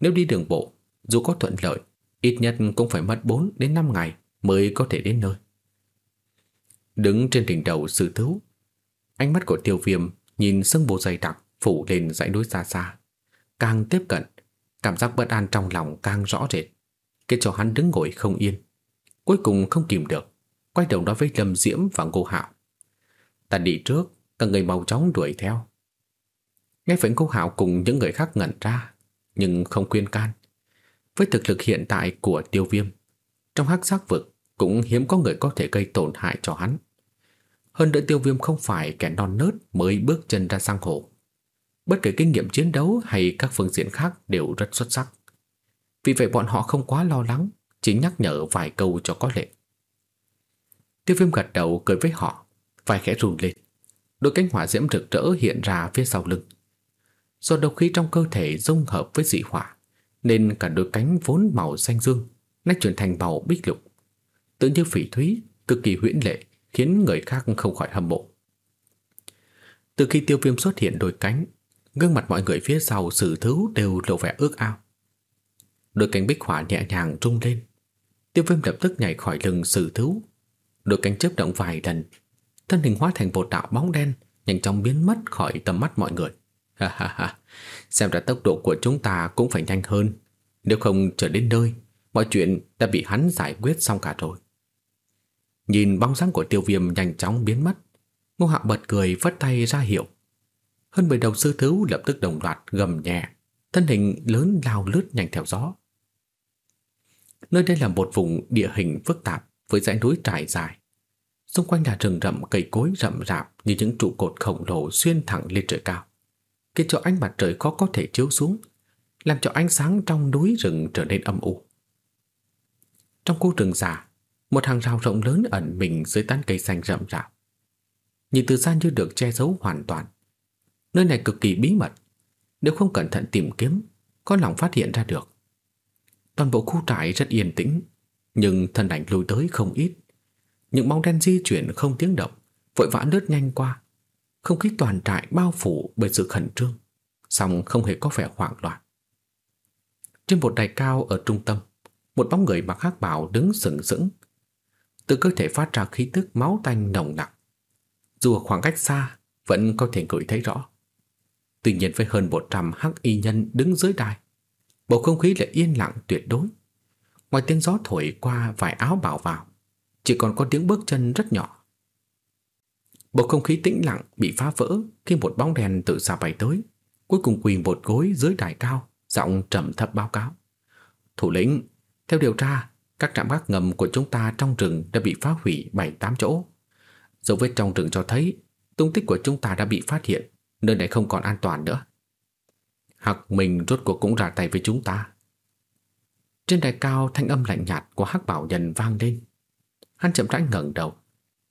Nếu đi đường bộ, dù có thuận lợi, ít nhất cũng phải mất 4 đến 5 ngày mới có thể đến nơi. Đứng trên đỉnh đầu sư thú, ánh mắt của tiêu viêm nhìn sương mù dày đặc phủ lên dãy núi xa xa. Càng tiếp cận, cảm giác bất an trong lòng càng rõ rệt, khiến cho hắn đứng ngồi không yên. Cuối cùng không kìm được, quay đầu nói với Lâm Diễm và Ngô Hạo. Ta đi trước, các người mau chóng đuổi theo. Nghe vậy Ngô Hạo cùng những người khác ngẩn ra, nhưng không khuyên can. Với thực lực hiện tại của tiêu viêm, trong hắc giác vực cũng hiếm có người có thể gây tổn hại cho hắn. Hơn nữa tiêu viêm không phải kẻ non nớt mới bước chân ra sang hồ. Bất kể kinh nghiệm chiến đấu hay các phương diện khác đều rất xuất sắc. Vì vậy bọn họ không quá lo lắng, chỉ nhắc nhở vài câu cho có lệ. Tiêu viêm gật đầu cười với họ, vài khẽ run lên. Đôi cánh hỏa diễm rực rỡ hiện ra phía sau lưng. Do độc khí trong cơ thể dung hợp với dị hỏa, nên cả đôi cánh vốn màu xanh dương nách chuyển thành màu bích lục. Tự như phỉ thúy, cực kỳ huyễn lệ, khiến người khác không khỏi hâm mộ. Từ khi tiêu viêm xuất hiện đôi cánh, gương mặt mọi người phía sau sử thứ đều lộ vẻ ước ao. Đôi cánh bích hỏa nhẹ nhàng rung lên. Tiêu viêm lập tức nhảy khỏi lưng sử thứ. Đôi cánh chớp động vài lần, thân hình hóa thành một đạo bóng đen, nhanh chóng biến mất khỏi tầm mắt mọi người. Ha ha ha, xem ra tốc độ của chúng ta cũng phải nhanh hơn. Nếu không trở đến nơi, mọi chuyện đã bị hắn giải quyết xong cả rồi. Nhìn bóng dáng của tiêu viêm nhanh chóng biến mất, Ngô Hạo bật cười vất tay ra hiệu. Hơn mười đầu sư thứ lập tức đồng loạt gầm nhẹ, thân hình lớn lao lướt nhanh theo gió. Nơi đây là một vùng địa hình phức tạp với dãy núi trải dài. Xung quanh là rừng rậm cây cối rậm rạp như những trụ cột khổng lồ xuyên thẳng lên trời cao. khiến cho ánh mặt trời khó có thể chiếu xuống, làm cho ánh sáng trong núi rừng trở nên âm u. Trong khu rừng già, một hàng rào rộng lớn ẩn mình dưới tán cây xanh rậm rạp. Nhìn từ xa như được che giấu hoàn toàn. Nơi này cực kỳ bí mật, nếu không cẩn thận tìm kiếm, có lòng phát hiện ra được. Toàn bộ khu trại rất yên tĩnh, nhưng thân ảnh lùi tới không ít. Những bóng đen di chuyển không tiếng động, vội vã lướt nhanh qua. Không khí toàn trại bao phủ bởi sự khẩn trương, song không hề có vẻ hoảng loạn. Trên một đài cao ở trung tâm, một bóng người mặc hắc bào đứng sừng sững. Từ cơ thể phát ra khí tức máu tanh nồng nặc. Dù ở khoảng cách xa, vẫn có thể ngửi thấy rõ. Tuy nhiên với hơn 100 hắc y nhân đứng dưới đài, bầu không khí lại yên lặng tuyệt đối. Ngoài tiếng gió thổi qua vài áo bảo vào, chỉ còn có tiếng bước chân rất nhỏ. Bầu không khí tĩnh lặng bị phá vỡ khi một bóng đèn tự xa bay tới, cuối cùng quỳ một gối dưới đài cao, giọng trầm thấp báo cáo. Thủ lĩnh, theo điều tra, các trạm gác ngầm của chúng ta trong rừng đã bị phá hủy 7-8 chỗ. Dấu vết trong rừng cho thấy tung tích của chúng ta đã bị phát hiện, nơi này không còn an toàn nữa. Hạc mình rốt cuộc cũng ra tay với chúng ta. Trên đài cao thanh âm lạnh nhạt của Hắc Bảo Nhân vang lên. Hắn chậm rãi ngẩng đầu,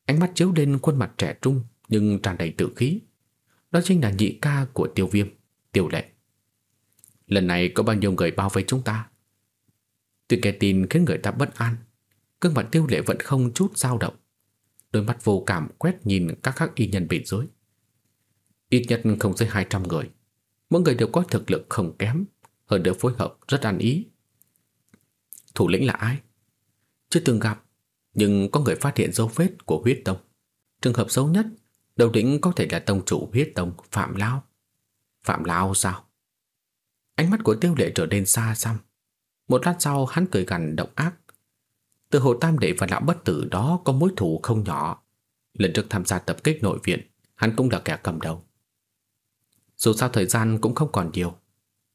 ánh mắt chiếu lên khuôn mặt trẻ trung nhưng tràn đầy tự khí. Đó chính là nhị ca của Tiêu Viêm, Tiêu Lệ. Lần này có bao nhiêu người bao vây chúng ta? Tuy kẻ tin khiến người ta bất an, gương mặt Tiêu Lệ vẫn không chút dao động. Đôi mắt vô cảm quét nhìn các khắc y nhân bên dưới. Ít nhất không dưới 200 người. Mỗi người đều có thực lực không kém, hơn nữa phối hợp rất ăn ý. Thủ lĩnh là ai? Chưa từng gặp, nhưng có người phát hiện dấu vết của huyết tông. Trường hợp xấu nhất, đầu đỉnh có thể là tông chủ huyết tông Phạm Lao. Phạm Lao sao? Ánh mắt của tiêu lệ trở nên xa xăm. Một lát sau hắn cười gằn độc ác. Từ hồ tam đệ và lão bất tử đó có mối thù không nhỏ. Lần trước tham gia tập kích nội viện, hắn cũng là kẻ cầm đầu. Dù sao thời gian cũng không còn nhiều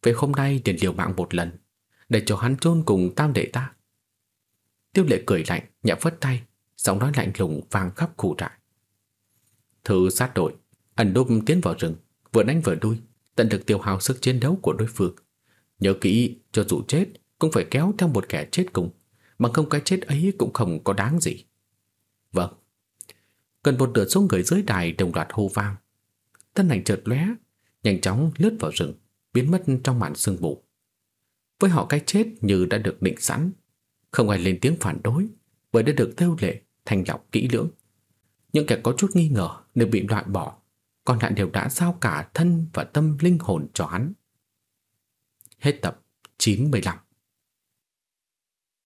Vậy hôm nay liền liều mạng một lần để cho hắn chôn cùng tam đệ ta. Tiêu lệ cười lạnh Nhẹ phất tay Giọng nói lạnh lùng vang khắp khu trại. Thử sát đội Ẩn đúc tiến vào rừng Vừa đánh vừa đuôi Tận lực tiêu hao sức chiến đấu của đối phương. Nhớ kỹ cho dù chết Cũng phải kéo theo một kẻ chết cùng Bằng không cái chết ấy cũng không có đáng gì. Vâng. Gần một lượt số người dưới đài đồng loạt hô vang. Tân ảnh chợt lóe nhanh chóng lướt vào rừng, biến mất trong màn sương mù. Với họ cái chết như đã được định sẵn, không ai lên tiếng phản đối bởi đã được theo lệ thành lọc kỹ lưỡng. Những kẻ có chút nghi ngờ đều bị loại bỏ, còn lại đều đã giao cả thân và tâm linh hồn cho hắn. Hết tập 95